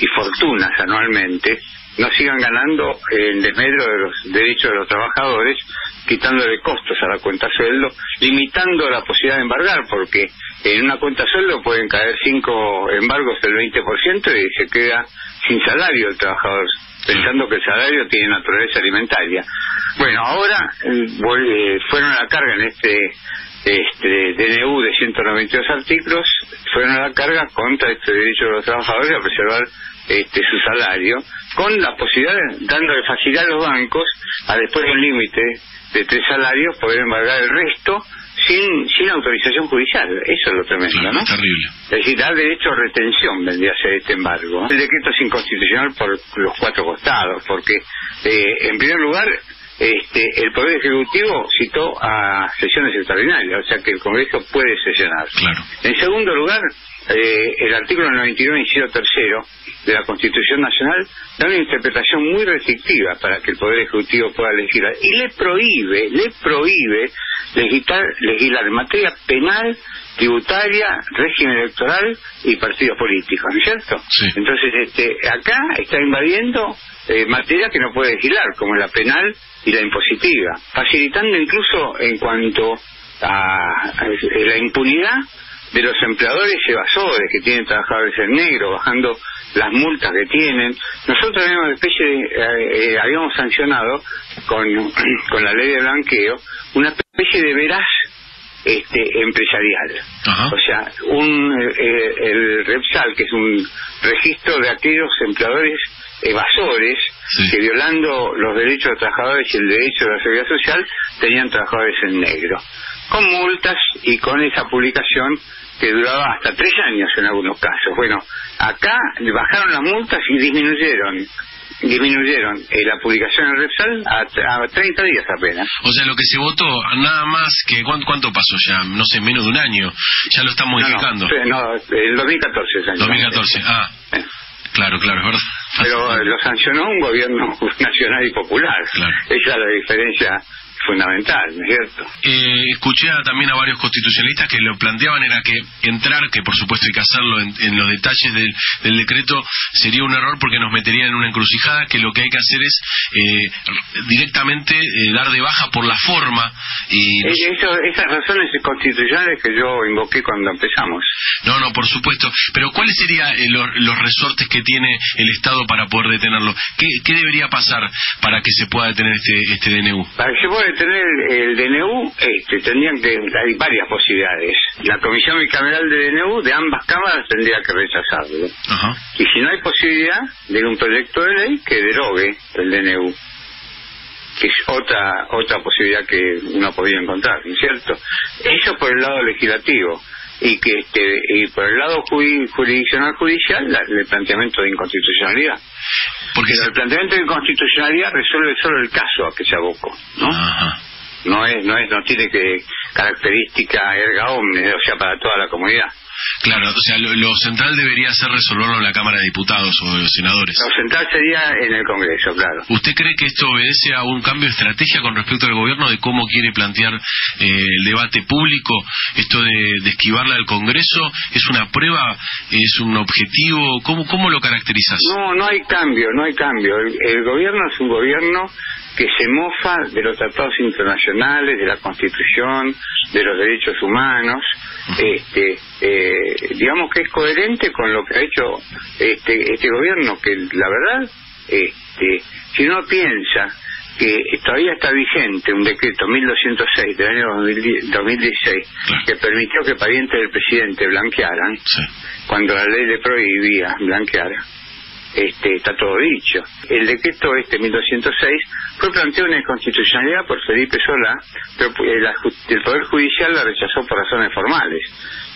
Speaker 11: y fortunas anualmente no sigan ganando en desmedro de los derechos de los trabajadores, quitándole costos a la cuenta sueldo, limitando la posibilidad de embargar, porque en una cuenta sueldo pueden caer cinco embargos del 20% y se queda sin salario el trabajador, pensando que el salario tiene naturaleza alimentaria. Bueno, ahora eh, fueron a la carga en este este DNU de 192 artículos, fueron a la carga contra este derecho de los trabajadores a preservar este su salario, con la posibilidad, de, dándole facilidad a los bancos, a después de un límite de tres salarios, poder embargar el resto sin sin autorización judicial. Eso es lo tremendo,
Speaker 28: Claro,
Speaker 11: ¿no?
Speaker 28: terrible.
Speaker 11: Es decir, dar derecho a retención vendría a ser este embargo. El decreto es inconstitucional por los cuatro costados, porque, eh, en primer lugar, este, el Poder Ejecutivo citó a sesiones extraordinarias, o sea que el Congreso puede sesionar.
Speaker 28: Claro.
Speaker 11: En segundo lugar, eh, el artículo 99, inciso tercero de la Constitución Nacional da una interpretación muy restrictiva para que el Poder Ejecutivo pueda legislar y le prohíbe, le prohíbe legislar, legislar en materia penal tributaria, régimen electoral y partidos políticos, ¿no es cierto? Entonces, este, acá está invadiendo eh, materia que no puede legislar, como la penal y la impositiva, facilitando incluso en cuanto a, la impunidad de los empleadores evasores que tienen trabajadores en negro, bajando las multas que tienen. Nosotros habíamos, especie de, eh, eh, habíamos sancionado con, con la ley de blanqueo una especie de veraz este, empresarial. O sea, un, eh, el REPSAL, que es un registro de aquellos empleadores evasores que violando los derechos de los trabajadores y el derecho de la seguridad social tenían trabajadores en negro, con multas y con esa publicación que duraba hasta tres años en algunos casos. Bueno, acá bajaron las multas y disminuyeron disminuyeron eh, la publicación en Repsal a, a 30 días apenas.
Speaker 28: O sea, lo que se votó, nada más que. ¿cuánto, ¿Cuánto pasó ya? No sé, menos de un año. Ya lo están modificando.
Speaker 11: No, no, el 2014.
Speaker 28: 2014, ah. Claro, claro, es verdad.
Speaker 11: Pero lo sancionó un gobierno nacional y popular.
Speaker 28: Claro.
Speaker 11: Esa es la diferencia fundamental, ¿no es cierto?
Speaker 28: Eh, escuché también a varios constitucionalistas que lo planteaban era que entrar, que por supuesto hay que hacerlo en, los detalles del, decreto, sería un error porque nos metería en una encrucijada, que lo que hay que hacer es eh, directamente eh, dar de baja por la forma. y
Speaker 11: Esas razones constitucionales que yo invoqué cuando empezamos.
Speaker 28: No, no, por supuesto. Pero ¿cuáles serían los, resortes que tiene el Estado para poder detenerlo? ¿Qué, debería pasar para que se pueda detener este, este DNU?
Speaker 11: Para que se pueda tener el DNU, este, tendrían que hay varias posibilidades. La comisión bicameral de DNU de ambas cámaras tendría que rechazarlo. Y si no hay posibilidad de un proyecto de ley que derogue el DNU que es otra otra posibilidad que uno podría encontrar, ¿no es cierto? Eso por el lado legislativo y que este, y por el lado jurisdiccional judicial el planteamiento de inconstitucionalidad. Porque el planteamiento de inconstitucionalidad resuelve solo el caso a que se abocó, ¿no? No es, no es, no tiene que característica erga omnes, o sea, para toda la comunidad.
Speaker 28: Claro, o sea, lo, central debería ser resolverlo en la Cámara de Diputados o de los senadores.
Speaker 11: Lo central sería en el Congreso, claro.
Speaker 28: ¿Usted cree que esto obedece a un cambio de estrategia con respecto al gobierno de cómo quiere plantear eh, el debate público? Esto de, esquivarla al Congreso, ¿es una prueba? ¿Es un objetivo? ¿Cómo, cómo lo caracterizas?
Speaker 11: No, no hay cambio, no hay cambio. el gobierno es un gobierno que se mofa de los tratados internacionales, de la Constitución, de los derechos humanos, este, eh, digamos que es coherente con lo que ha hecho este, este gobierno, que la verdad, este, si uno piensa que todavía está vigente un decreto 1206 del año 2016 que permitió que parientes del presidente blanquearan, cuando la ley le prohibía blanquear, este, está todo dicho. El decreto este 1206 fue planteado en constitucionalidad por Felipe Solá, pero el, Poder Judicial la rechazó por razones formales.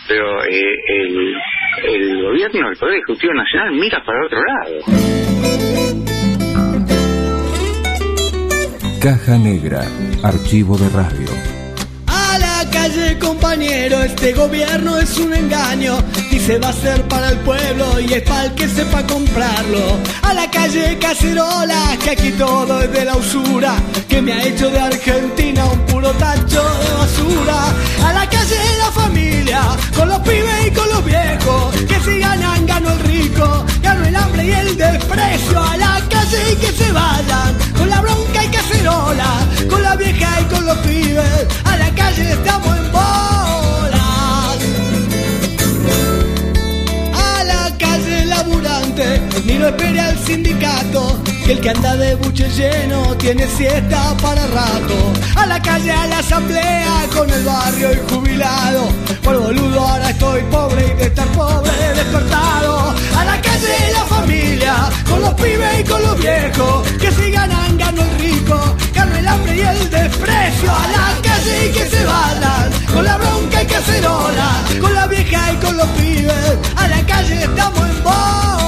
Speaker 11: Pero eh, el, el gobierno, el Poder Ejecutivo Nacional mira para otro lado.
Speaker 3: Caja Negra, archivo de radio
Speaker 29: calle, compañero, este gobierno es un engaño. Dice va a ser para el pueblo y es para el que sepa comprarlo. A la calle cacerola, que aquí todo es de la usura, que me ha hecho de Argentina un puro tacho de basura. A la calle la familia, con los pibes y con los viejos, que si ganan, gano el rico, gano el hambre y el desprecio. A la calle que se vayan, con la bronca con la vieja y con los pibes. A la calle estamos en bolas. A la calle laburante, ni lo espere al sindicato, que el que anda de buche lleno tiene siesta para rato. A la calle, a la asamblea, con el barrio y jubilado. Por boludo ahora estoy pobre y de estar pobre despertado. A la calle la familia, con los pibes y con los viejos, que si ganan, gano el rico, gano el hambre y el desprecio. A la calle que se vayan, con la bronca y cacerola, con la vieja y con los pibes. A la calle estamos en bolas.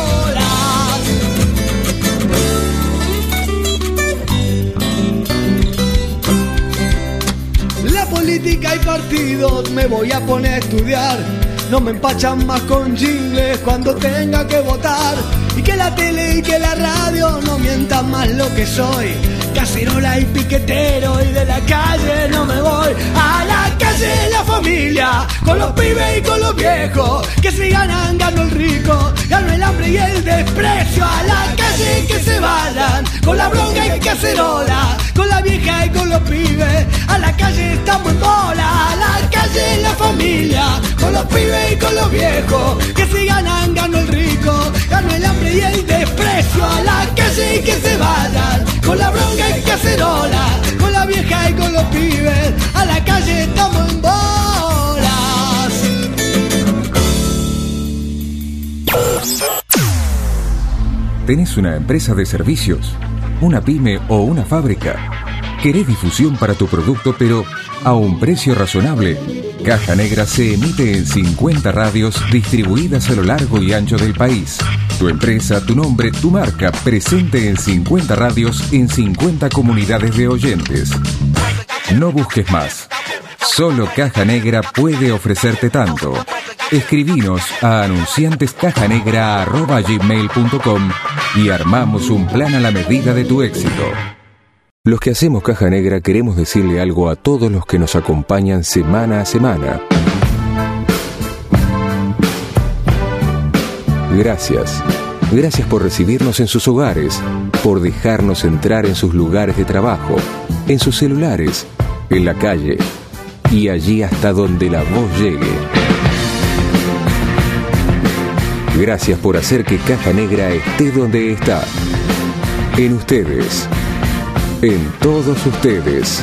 Speaker 29: Me voy a poner a estudiar. No me empachan más con jingles cuando tenga que votar. Y que la tele y que la radio no mientan más lo que soy cacerola y piquetero y de la calle no me voy. A la calle la familia con los pibes y con los viejos que si ganan gano el rico gano el hambre y el desprecio. A la calle que se vayan con la bronca y cacerola con la vieja y con los pibes a la calle estamos en bola. A la calle la familia con los pibes y con los viejos que si ganan gano el rico gano el hambre y el desprecio. A la calle que se vayan con la bronca y cacerola con la vieja y con los pibes a la calle estamos en bolas
Speaker 3: ¿Tenés una empresa de servicios? ¿Una pyme o una fábrica? ¿Querés difusión para tu producto pero a un precio razonable? Caja Negra se emite en 50 radios distribuidas a lo largo y ancho del país. Tu empresa, tu nombre, tu marca, presente en 50 radios en 50 comunidades de oyentes. No busques más. Solo Caja Negra puede ofrecerte tanto. Escribinos a anunciantescajanegra.gmail.com y armamos un plan a la medida de tu éxito. Los que hacemos Caja Negra queremos decirle algo a todos los que nos acompañan semana a semana. Gracias. Gracias por recibirnos en sus hogares, por dejarnos entrar en sus lugares de trabajo, en sus celulares, en la calle y allí hasta donde la voz llegue. Gracias por hacer que Caja Negra esté donde está. En ustedes. En todos ustedes.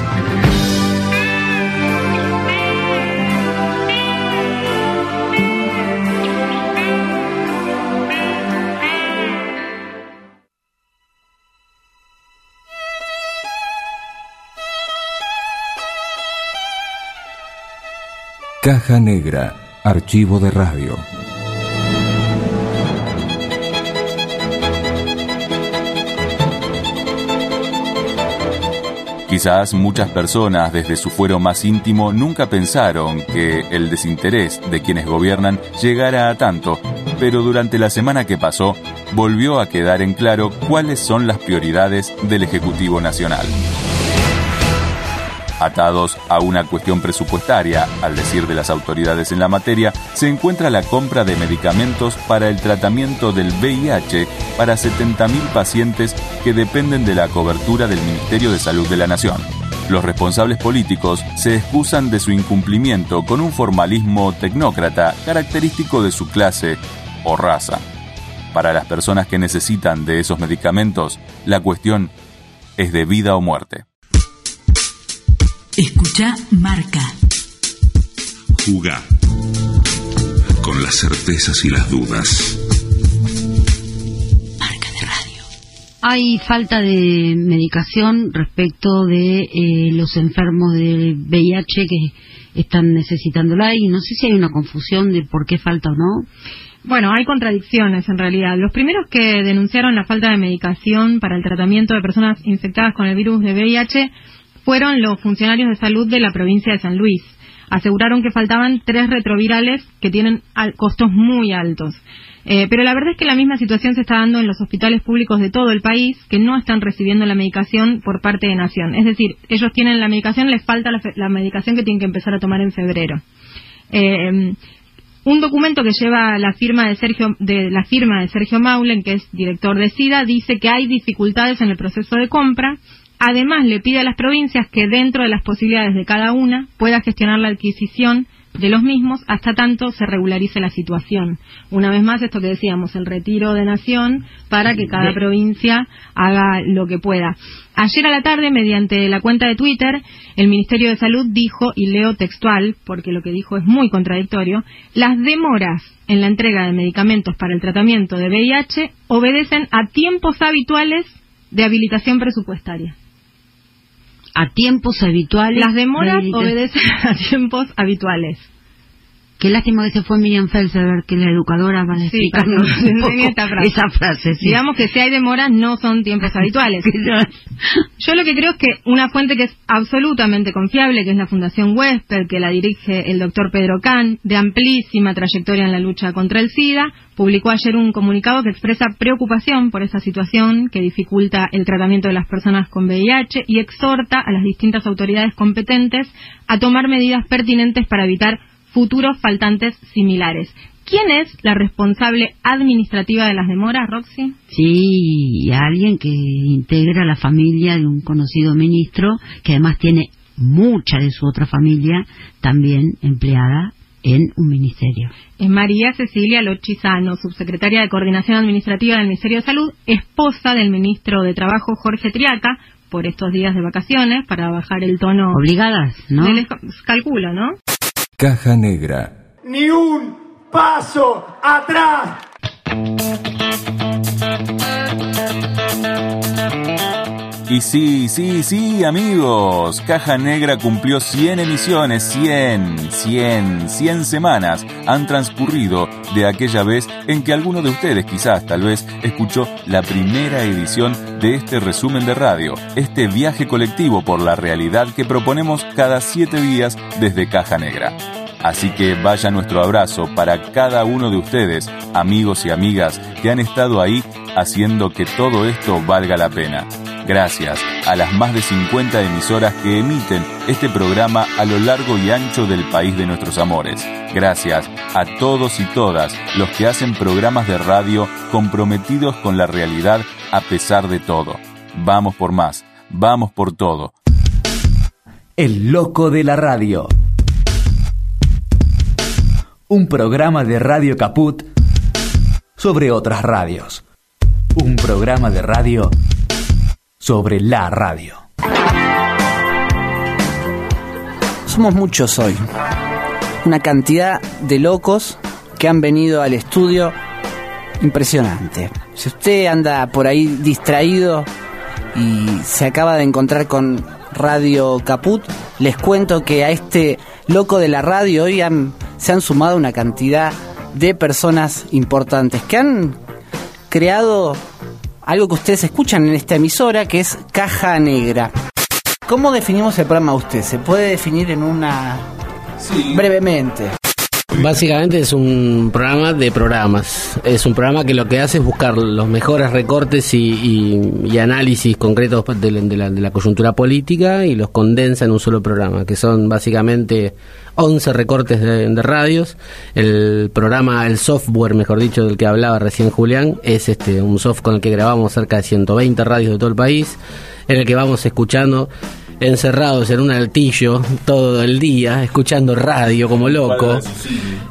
Speaker 3: Caja Negra, Archivo de Radio.
Speaker 7: Quizás muchas personas desde su fuero más íntimo nunca pensaron que el desinterés de quienes gobiernan llegara a tanto, pero durante la semana que pasó volvió a quedar en claro cuáles son las prioridades del Ejecutivo Nacional atados a una cuestión presupuestaria, al decir de las autoridades en la materia, se encuentra la compra de medicamentos para el tratamiento del VIH para 70.000 pacientes que dependen de la cobertura del Ministerio de Salud de la Nación. Los responsables políticos se excusan de su incumplimiento con un formalismo tecnócrata característico de su clase o raza. Para las personas que necesitan de esos medicamentos, la cuestión es de vida o muerte.
Speaker 30: Escucha Marca.
Speaker 31: Juga. Con las certezas y las dudas.
Speaker 30: Marca de radio.
Speaker 32: Hay falta de medicación respecto de eh, los enfermos de VIH que están necesitándola y no sé si hay una confusión de por qué falta o no.
Speaker 33: Bueno, hay contradicciones en realidad. Los primeros que denunciaron la falta de medicación para el tratamiento de personas infectadas con el virus de VIH fueron los funcionarios de salud de la provincia de San Luis. Aseguraron que faltaban tres retrovirales que tienen costos muy altos. Eh, pero la verdad es que la misma situación se está dando en los hospitales públicos de todo el país que no están recibiendo la medicación por parte de Nación. Es decir, ellos tienen la medicación, les falta la, medicación que tienen que empezar a tomar en febrero. Eh, un documento que lleva la firma de Sergio de la firma de Sergio Maulen, que es director de SIDA, dice que hay dificultades en el proceso de compra Además, le pide a las provincias que dentro de las posibilidades de cada una pueda gestionar la adquisición de los mismos hasta tanto se regularice la situación. Una vez más, esto que decíamos, el retiro de nación para que cada provincia haga lo que pueda. Ayer a la tarde, mediante la cuenta de Twitter, el Ministerio de Salud dijo, y leo textual, porque lo que dijo es muy contradictorio, las demoras en la entrega de medicamentos para el tratamiento de VIH obedecen a tiempos habituales de habilitación presupuestaria
Speaker 32: a tiempos habituales.
Speaker 33: Las demoras obedecen a tiempos habituales.
Speaker 32: Qué lástima que se fue Miriam Felser, que la educadora va a
Speaker 33: Sí,
Speaker 32: explicarnos un poco
Speaker 33: esta frase.
Speaker 32: esa frase. sí.
Speaker 33: Digamos que si hay demoras no son tiempos habituales. Yo lo que creo es que una fuente que es absolutamente confiable, que es la Fundación Wesper, que la dirige el doctor Pedro Can, de amplísima trayectoria en la lucha contra el SIDA, publicó ayer un comunicado que expresa preocupación por esa situación que dificulta el tratamiento de las personas con VIH y exhorta a las distintas autoridades competentes a tomar medidas pertinentes para evitar futuros faltantes similares. ¿Quién es la responsable administrativa de las demoras, Roxy?
Speaker 32: Sí, alguien que integra la familia de un conocido ministro, que además tiene mucha de su otra familia también empleada en un ministerio.
Speaker 33: Es María Cecilia Lochizano, subsecretaria de Coordinación Administrativa del Ministerio de Salud, esposa del ministro de Trabajo Jorge Triaca, por estos días de vacaciones, para bajar el tono.
Speaker 32: Obligadas, ¿no?
Speaker 33: calculo, ¿no?
Speaker 3: Caja Negra.
Speaker 29: Ni un paso atrás.
Speaker 7: Y sí, sí, sí, amigos. Caja Negra cumplió 100 emisiones, 100, 100, 100 semanas han transcurrido de aquella vez en que alguno de ustedes quizás tal vez escuchó la primera edición de este resumen de radio, este viaje colectivo por la realidad que proponemos cada 7 días desde Caja Negra. Así que vaya nuestro abrazo para cada uno de ustedes, amigos y amigas que han estado ahí haciendo que todo esto valga la pena. Gracias a las más de 50 emisoras que emiten este programa a lo largo y ancho del país de nuestros amores. Gracias a todos y todas los que hacen programas de radio comprometidos con la realidad a pesar de todo. Vamos por más, vamos por todo.
Speaker 25: El loco de la radio. Un programa de Radio Caput sobre otras radios. Un programa de radio sobre la radio.
Speaker 34: Somos muchos hoy. Una cantidad de locos que han venido al estudio impresionante. Si usted anda por ahí distraído y se acaba de encontrar con Radio Caput, les cuento que a este loco de la radio hoy han- se han sumado una cantidad de personas importantes que han creado algo que ustedes escuchan en esta emisora que es Caja Negra. ¿Cómo definimos el programa usted? ¿Se puede definir en una... brevemente?
Speaker 35: Básicamente es un programa de programas. Es un programa que lo que hace es buscar los mejores recortes y, análisis concretos de la, coyuntura política y los condensa en un solo programa, que son básicamente 11 recortes de, de radios. El programa, el software, mejor dicho, del que hablaba recién Julián, es este un soft con el que grabamos cerca de 120 radios de todo el país, en el que vamos escuchando encerrados en un altillo todo el día, escuchando radio como loco.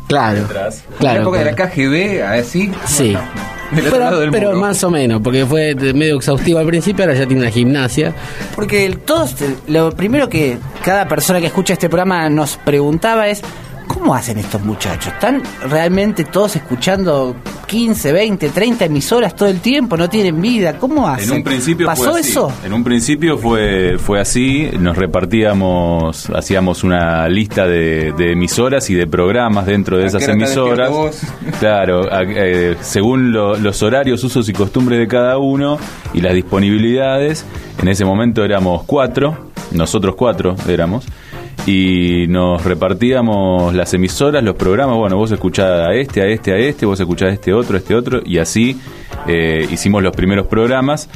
Speaker 35: Claro,
Speaker 36: En la
Speaker 35: claro.
Speaker 36: época de la KGB, así.
Speaker 35: Sí. Pero, más o menos, porque fue medio exhaustivo al principio, ahora ya tiene una gimnasia.
Speaker 34: Porque el- todos, lo primero que cada persona que escucha este programa nos preguntaba es, ¿cómo hacen estos muchachos? ¿Están realmente todos escuchando 15, 20, 30 emisoras todo el tiempo? ¿No tienen vida? ¿Cómo hacen?
Speaker 7: En un principio
Speaker 34: ¿Pasó
Speaker 7: fue así.
Speaker 34: eso?
Speaker 7: En un principio fue, fue así, nos repartíamos, hacíamos una lista de, de emisoras y de programas dentro de
Speaker 36: ¿A
Speaker 7: esas emisoras. Claro, a- eh, según lo- los horarios, usos y costumbres de cada uno y las disponibilidades. En ese momento éramos cuatro, nosotros cuatro éramos. Y nos repartíamos las emisoras, los programas. Bueno, vos escuchás a este, a este, a este, vos escuchás a este otro, a este otro. Y así eh, hicimos los primeros programas.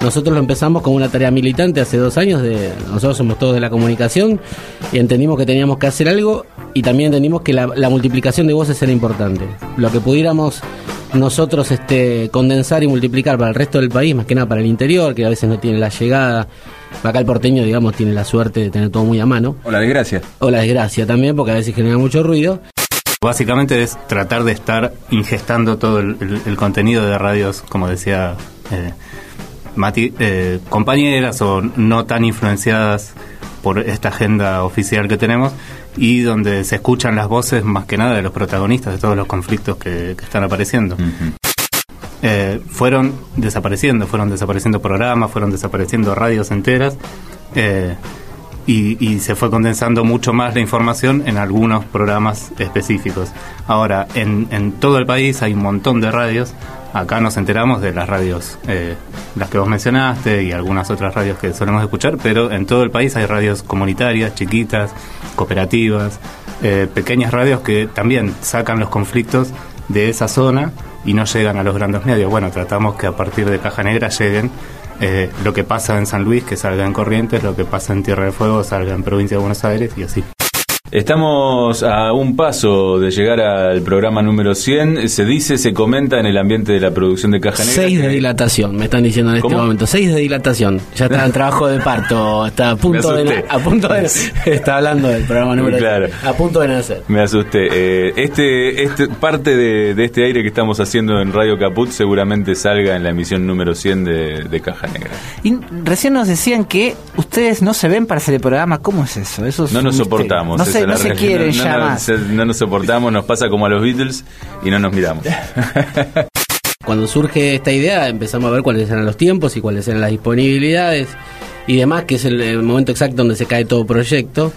Speaker 35: Nosotros lo empezamos como una tarea militante hace dos años. Nosotros somos todos de la comunicación y entendimos que teníamos que hacer algo y también entendimos que la, la multiplicación de voces era importante. Lo que pudiéramos nosotros este, condensar y multiplicar para el resto del país, más que nada para el interior, que a veces no tiene la llegada. Acá el porteño, digamos, tiene la suerte de tener todo muy a mano.
Speaker 36: O la desgracia.
Speaker 35: O la desgracia también, porque a veces genera mucho ruido.
Speaker 37: Básicamente es tratar de estar ingestando todo el, el- el contenido de radios, como decía eh, Mati, eh, compañeras o no tan influenciadas por esta agenda oficial que tenemos y donde se escuchan las voces más que nada de los protagonistas de todos los conflictos que, que están apareciendo. Eh, fueron desapareciendo, fueron desapareciendo programas, fueron desapareciendo radios enteras. eh, y, se fue condensando mucho más la información en algunos programas específicos. Ahora, en, en todo el país hay un montón de radios. Acá nos enteramos de las radios, eh, las que vos mencionaste y algunas otras radios que solemos escuchar, pero en todo el país hay radios comunitarias, chiquitas, cooperativas, eh, pequeñas radios que también sacan los conflictos de esa zona y no llegan a los grandes medios. Bueno, tratamos que a partir de Caja Negra lleguen eh, lo que pasa en San Luis, que salga en Corrientes, lo que pasa en Tierra del Fuego, salga en Provincia de Buenos Aires y así.
Speaker 7: Estamos a un paso de llegar al programa número 100. Se dice, se comenta en el ambiente de la producción de Caja Negra.
Speaker 35: 6 de dilatación, me están diciendo en este
Speaker 7: ¿Cómo?
Speaker 35: momento. 6 de dilatación. Ya está en trabajo de parto. Está a punto de. A punto de está hablando del programa número
Speaker 7: Claro.
Speaker 35: 100. A punto de nacer.
Speaker 7: Me asusté. Eh, este, este parte de, de este aire que estamos haciendo en Radio Caput seguramente salga en la emisión número 100 de, de Caja Negra.
Speaker 34: Y recién nos decían que ustedes no se ven para hacer el programa. ¿Cómo es eso? Eso es
Speaker 7: No nos
Speaker 34: misterio.
Speaker 7: soportamos.
Speaker 34: No
Speaker 7: esa
Speaker 34: se, no se quieren
Speaker 7: No-
Speaker 34: ya
Speaker 7: no-
Speaker 34: más.
Speaker 7: se- no nos soportamos, nos pasa como a los Beatles y no nos miramos.
Speaker 35: Cuando surge esta idea, empezamos a ver cuáles eran los tiempos y cuáles eran las disponibilidades y demás, que es el, el momento exacto donde se cae todo proyecto.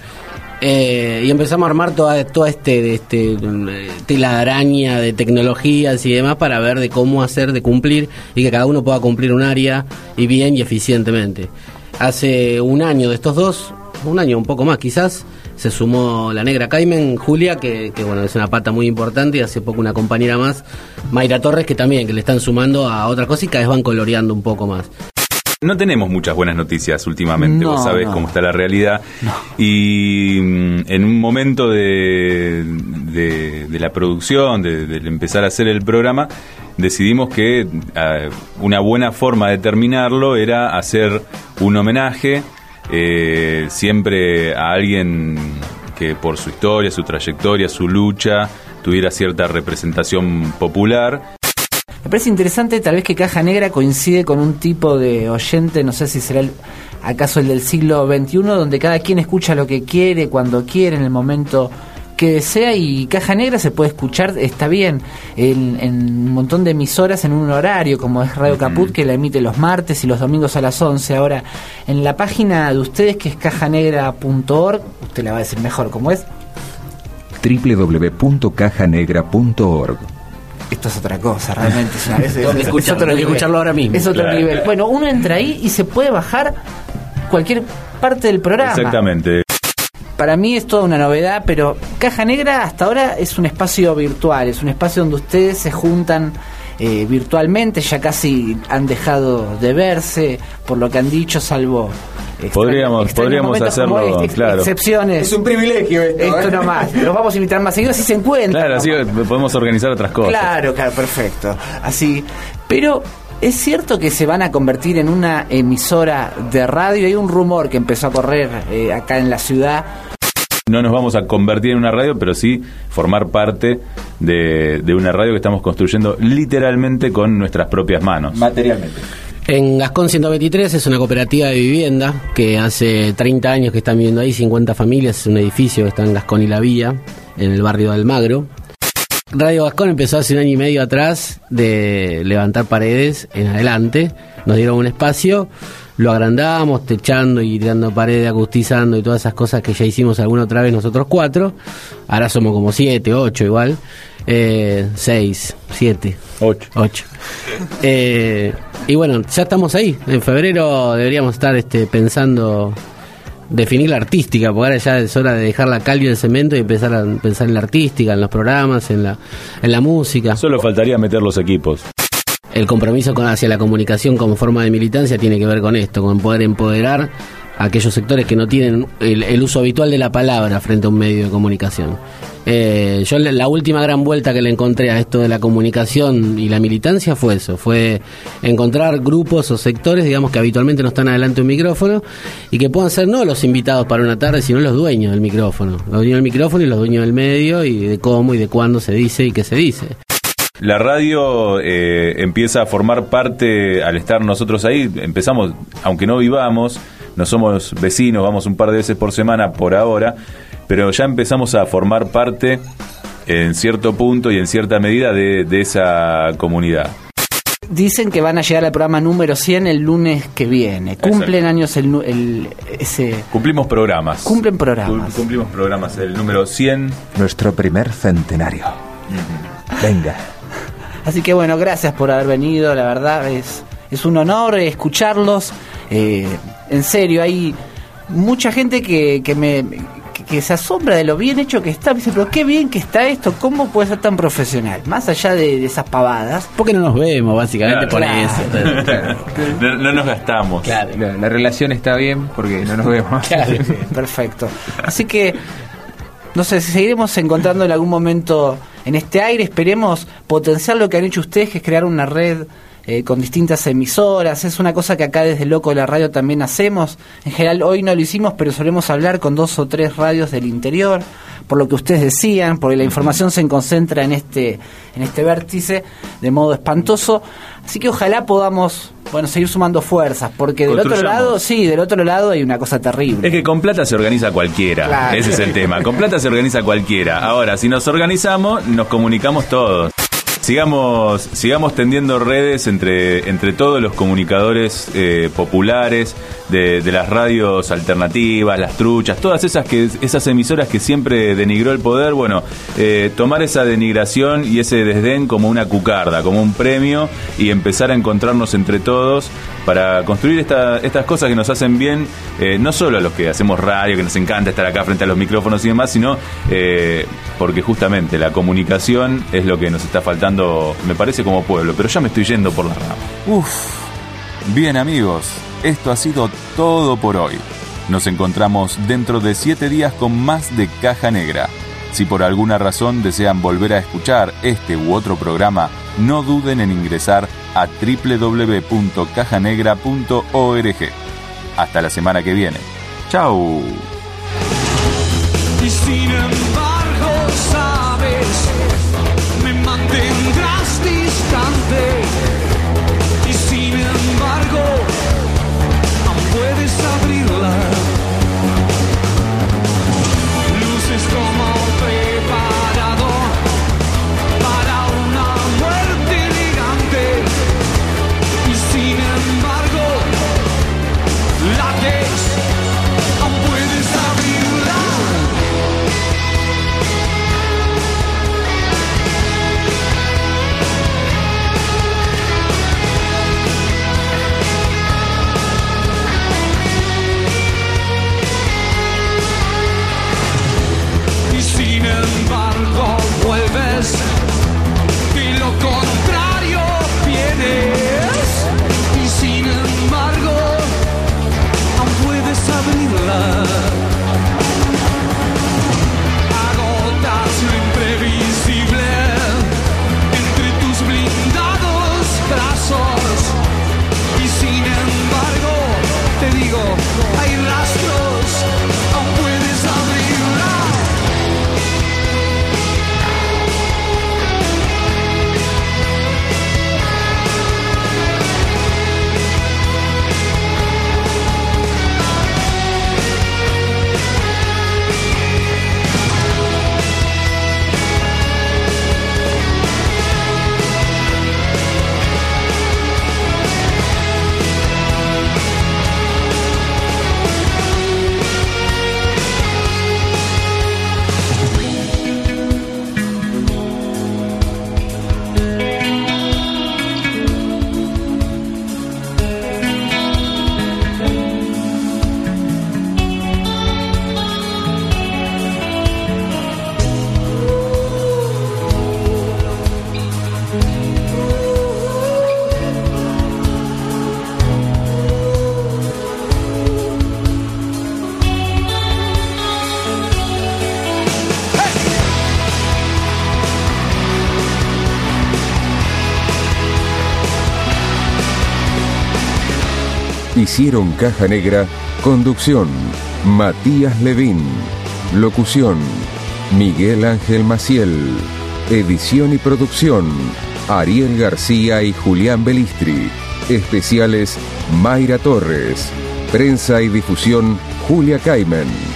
Speaker 35: Eh, y empezamos a armar toda, toda este, este eh, tela de araña de tecnologías y demás para ver de cómo hacer, de cumplir y que cada uno pueda cumplir un área y bien y eficientemente. Hace un año de estos dos, un año un poco más quizás, se sumó la negra Caimen, Julia, que, que, bueno, es una pata muy importante, y hace poco una compañera más, Mayra Torres, que también, que le están sumando a otra cosa y cada vez van coloreando un poco más.
Speaker 7: No tenemos muchas buenas noticias últimamente,
Speaker 35: No,
Speaker 7: vos sabés
Speaker 35: no.
Speaker 7: cómo está la realidad. Y mm, en un momento de, de, de la producción, de, de empezar a hacer el programa, decidimos que ah, una buena forma de terminarlo era hacer un homenaje eh, siempre a alguien que por su historia, su trayectoria, su lucha, tuviera cierta representación popular.
Speaker 34: Me parece interesante tal vez que Caja Negra coincide con un tipo de oyente, no sé si será el- acaso el del siglo XXI, donde cada quien escucha lo que quiere, cuando quiere, en el momento que desea y Caja Negra se puede escuchar, está bien, en, en un montón de emisoras en un horario, como es Radio Caput, que la emite los martes y los domingos a las 11. Ahora, en la página de ustedes, que es cajanegra.org, usted la va a decir mejor cómo es,
Speaker 3: www.cajanegra.org.
Speaker 34: esto es otra cosa, realmente. es una- es-
Speaker 35: que
Speaker 34: es- es
Speaker 35: escucharlo,
Speaker 34: otro
Speaker 35: que escucharlo ahora mismo.
Speaker 34: Es otro
Speaker 7: Claro.
Speaker 34: nivel. Bueno, uno entra ahí y se puede bajar cualquier parte del programa.
Speaker 7: Exactamente.
Speaker 34: Para mí es toda una novedad, pero Caja Negra hasta ahora es un espacio virtual, es un espacio donde ustedes se juntan eh, virtualmente, ya casi han dejado de verse, por lo que han dicho, salvo... extra-
Speaker 7: Podríamos- podríamos hacerlo,
Speaker 34: este, ex-
Speaker 7: claro.
Speaker 34: Excepciones.
Speaker 38: Es un privilegio esto.
Speaker 34: Esto
Speaker 38: ¿eh?
Speaker 34: nomás. Los vamos a invitar más seguido si se encuentran.
Speaker 7: Claro, así podemos organizar otras cosas.
Speaker 34: Claro, claro, perfecto. Así. Pero es cierto que se van a convertir en una emisora de radio. Hay un rumor que empezó a correr eh, acá en la ciudad.
Speaker 7: No nos vamos a convertir en una radio, pero sí formar parte de, de una radio que estamos construyendo literalmente con nuestras propias manos.
Speaker 38: Materialmente.
Speaker 35: En Gascón 123 es una cooperativa de vivienda que hace 30 años que están viviendo ahí, 50 familias, es un edificio que está en Gascón y la Vía, en el barrio de Almagro. Radio Gascón empezó hace un año y medio atrás de levantar paredes en adelante, nos dieron un espacio, lo agrandamos, techando y tirando paredes, acustizando y todas esas cosas que ya hicimos alguna otra vez nosotros cuatro, ahora somos como siete, ocho igual, eh, seis, siete,
Speaker 7: ocho.
Speaker 35: ocho. Eh, y bueno, ya estamos ahí. En febrero deberíamos estar este, pensando definir la artística, porque ahora ya es hora de dejar la cal y el cemento y empezar a pensar en la artística, en los programas, en la, en la música.
Speaker 7: Solo faltaría meter los equipos.
Speaker 35: El compromiso con, hacia la comunicación como forma de militancia tiene que ver con esto, con poder empoderar a aquellos sectores que no tienen el, el uso habitual de la palabra frente a un medio de comunicación. Eh, yo la, última gran vuelta que le encontré a esto de la comunicación y la militancia fue eso, fue encontrar grupos o sectores, digamos, que habitualmente no están adelante de un micrófono y que puedan ser no los invitados para una tarde, sino los dueños del micrófono. Los dueños del micrófono y los dueños del medio y de cómo y de cuándo se dice y qué se dice.
Speaker 7: La radio eh, empieza a formar parte, al estar nosotros ahí, empezamos, aunque no vivamos, no somos vecinos, vamos un par de veces por semana por ahora, pero ya empezamos a formar parte en cierto punto y en cierta medida de, de esa comunidad.
Speaker 34: dicen que van a llegar al programa número 100 el lunes que viene. Cumplen años el, el- ese
Speaker 7: Cumplimos programas.
Speaker 34: cumplen programas.
Speaker 7: Cum- Cumplimos programas. El número 100.
Speaker 39: Nuestro primer centenario. Venga.
Speaker 34: Así que bueno, gracias por haber venido, la verdad es, es un honor escucharlos. Eh, en serio, hay mucha gente que, que me que, que se asombra de lo bien hecho que está. Me dice, pero qué bien que está esto, ¿cómo puede ser tan profesional? Más allá de, de esas pavadas.
Speaker 35: Porque no nos vemos, básicamente por
Speaker 34: Claro.
Speaker 35: eso.
Speaker 7: No, no nos gastamos.
Speaker 40: La, la relación está bien porque no nos vemos.
Speaker 34: Perfecto. Así que, no sé, si seguiremos encontrando en algún momento en este aire, esperemos potenciar lo que han hecho ustedes, que es crear una red eh, con distintas emisoras. Es una cosa que acá desde Loco de la Radio también hacemos. En general hoy no lo hicimos, pero solemos hablar con dos o tres radios del interior, por lo que ustedes decían, porque la información se concentra en este, en este vértice de modo espantoso. Así que ojalá podamos, bueno, seguir sumando fuerzas, porque del otro lado, sí, del otro lado hay una cosa terrible.
Speaker 7: Es que con plata se organiza cualquiera.
Speaker 34: Claro.
Speaker 7: Ese es el tema. Con plata se organiza cualquiera. Ahora, si nos organizamos, nos comunicamos todos. Sigamos, sigamos tendiendo redes entre, entre todos los comunicadores eh, populares de, las radios alternativas, las truchas, todas esas que esas emisoras que siempre denigró el poder. Bueno, eh, tomar esa denigración y ese desdén como una cucarda, como un premio y empezar a encontrarnos entre todos para construir esta- estas cosas que nos hacen bien, eh, no solo a los que hacemos radio, que nos encanta estar acá frente a los micrófonos y demás, sino porque justamente la comunicación es lo que nos está faltando, me parece, como pueblo. Pero ya me estoy yendo por la rama. Uf. Bien amigos, esto ha sido todo por hoy. Nos encontramos dentro de siete días con más de Caja Negra. Si por alguna razón desean volver a escuchar este u otro programa, no duden en ingresar a www.cajanegra.org. Hasta la semana que viene. ¡Chao!
Speaker 41: Y sin embargo, sabes, me mantendrás space
Speaker 3: Hicieron Caja Negra, conducción, Matías Levín, locución, Miguel Ángel Maciel, edición y producción, Ariel García y Julián Belistri, especiales, Mayra Torres, prensa y difusión, Julia Caimen.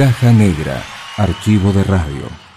Speaker 3: Caja Negra, archivo de radio.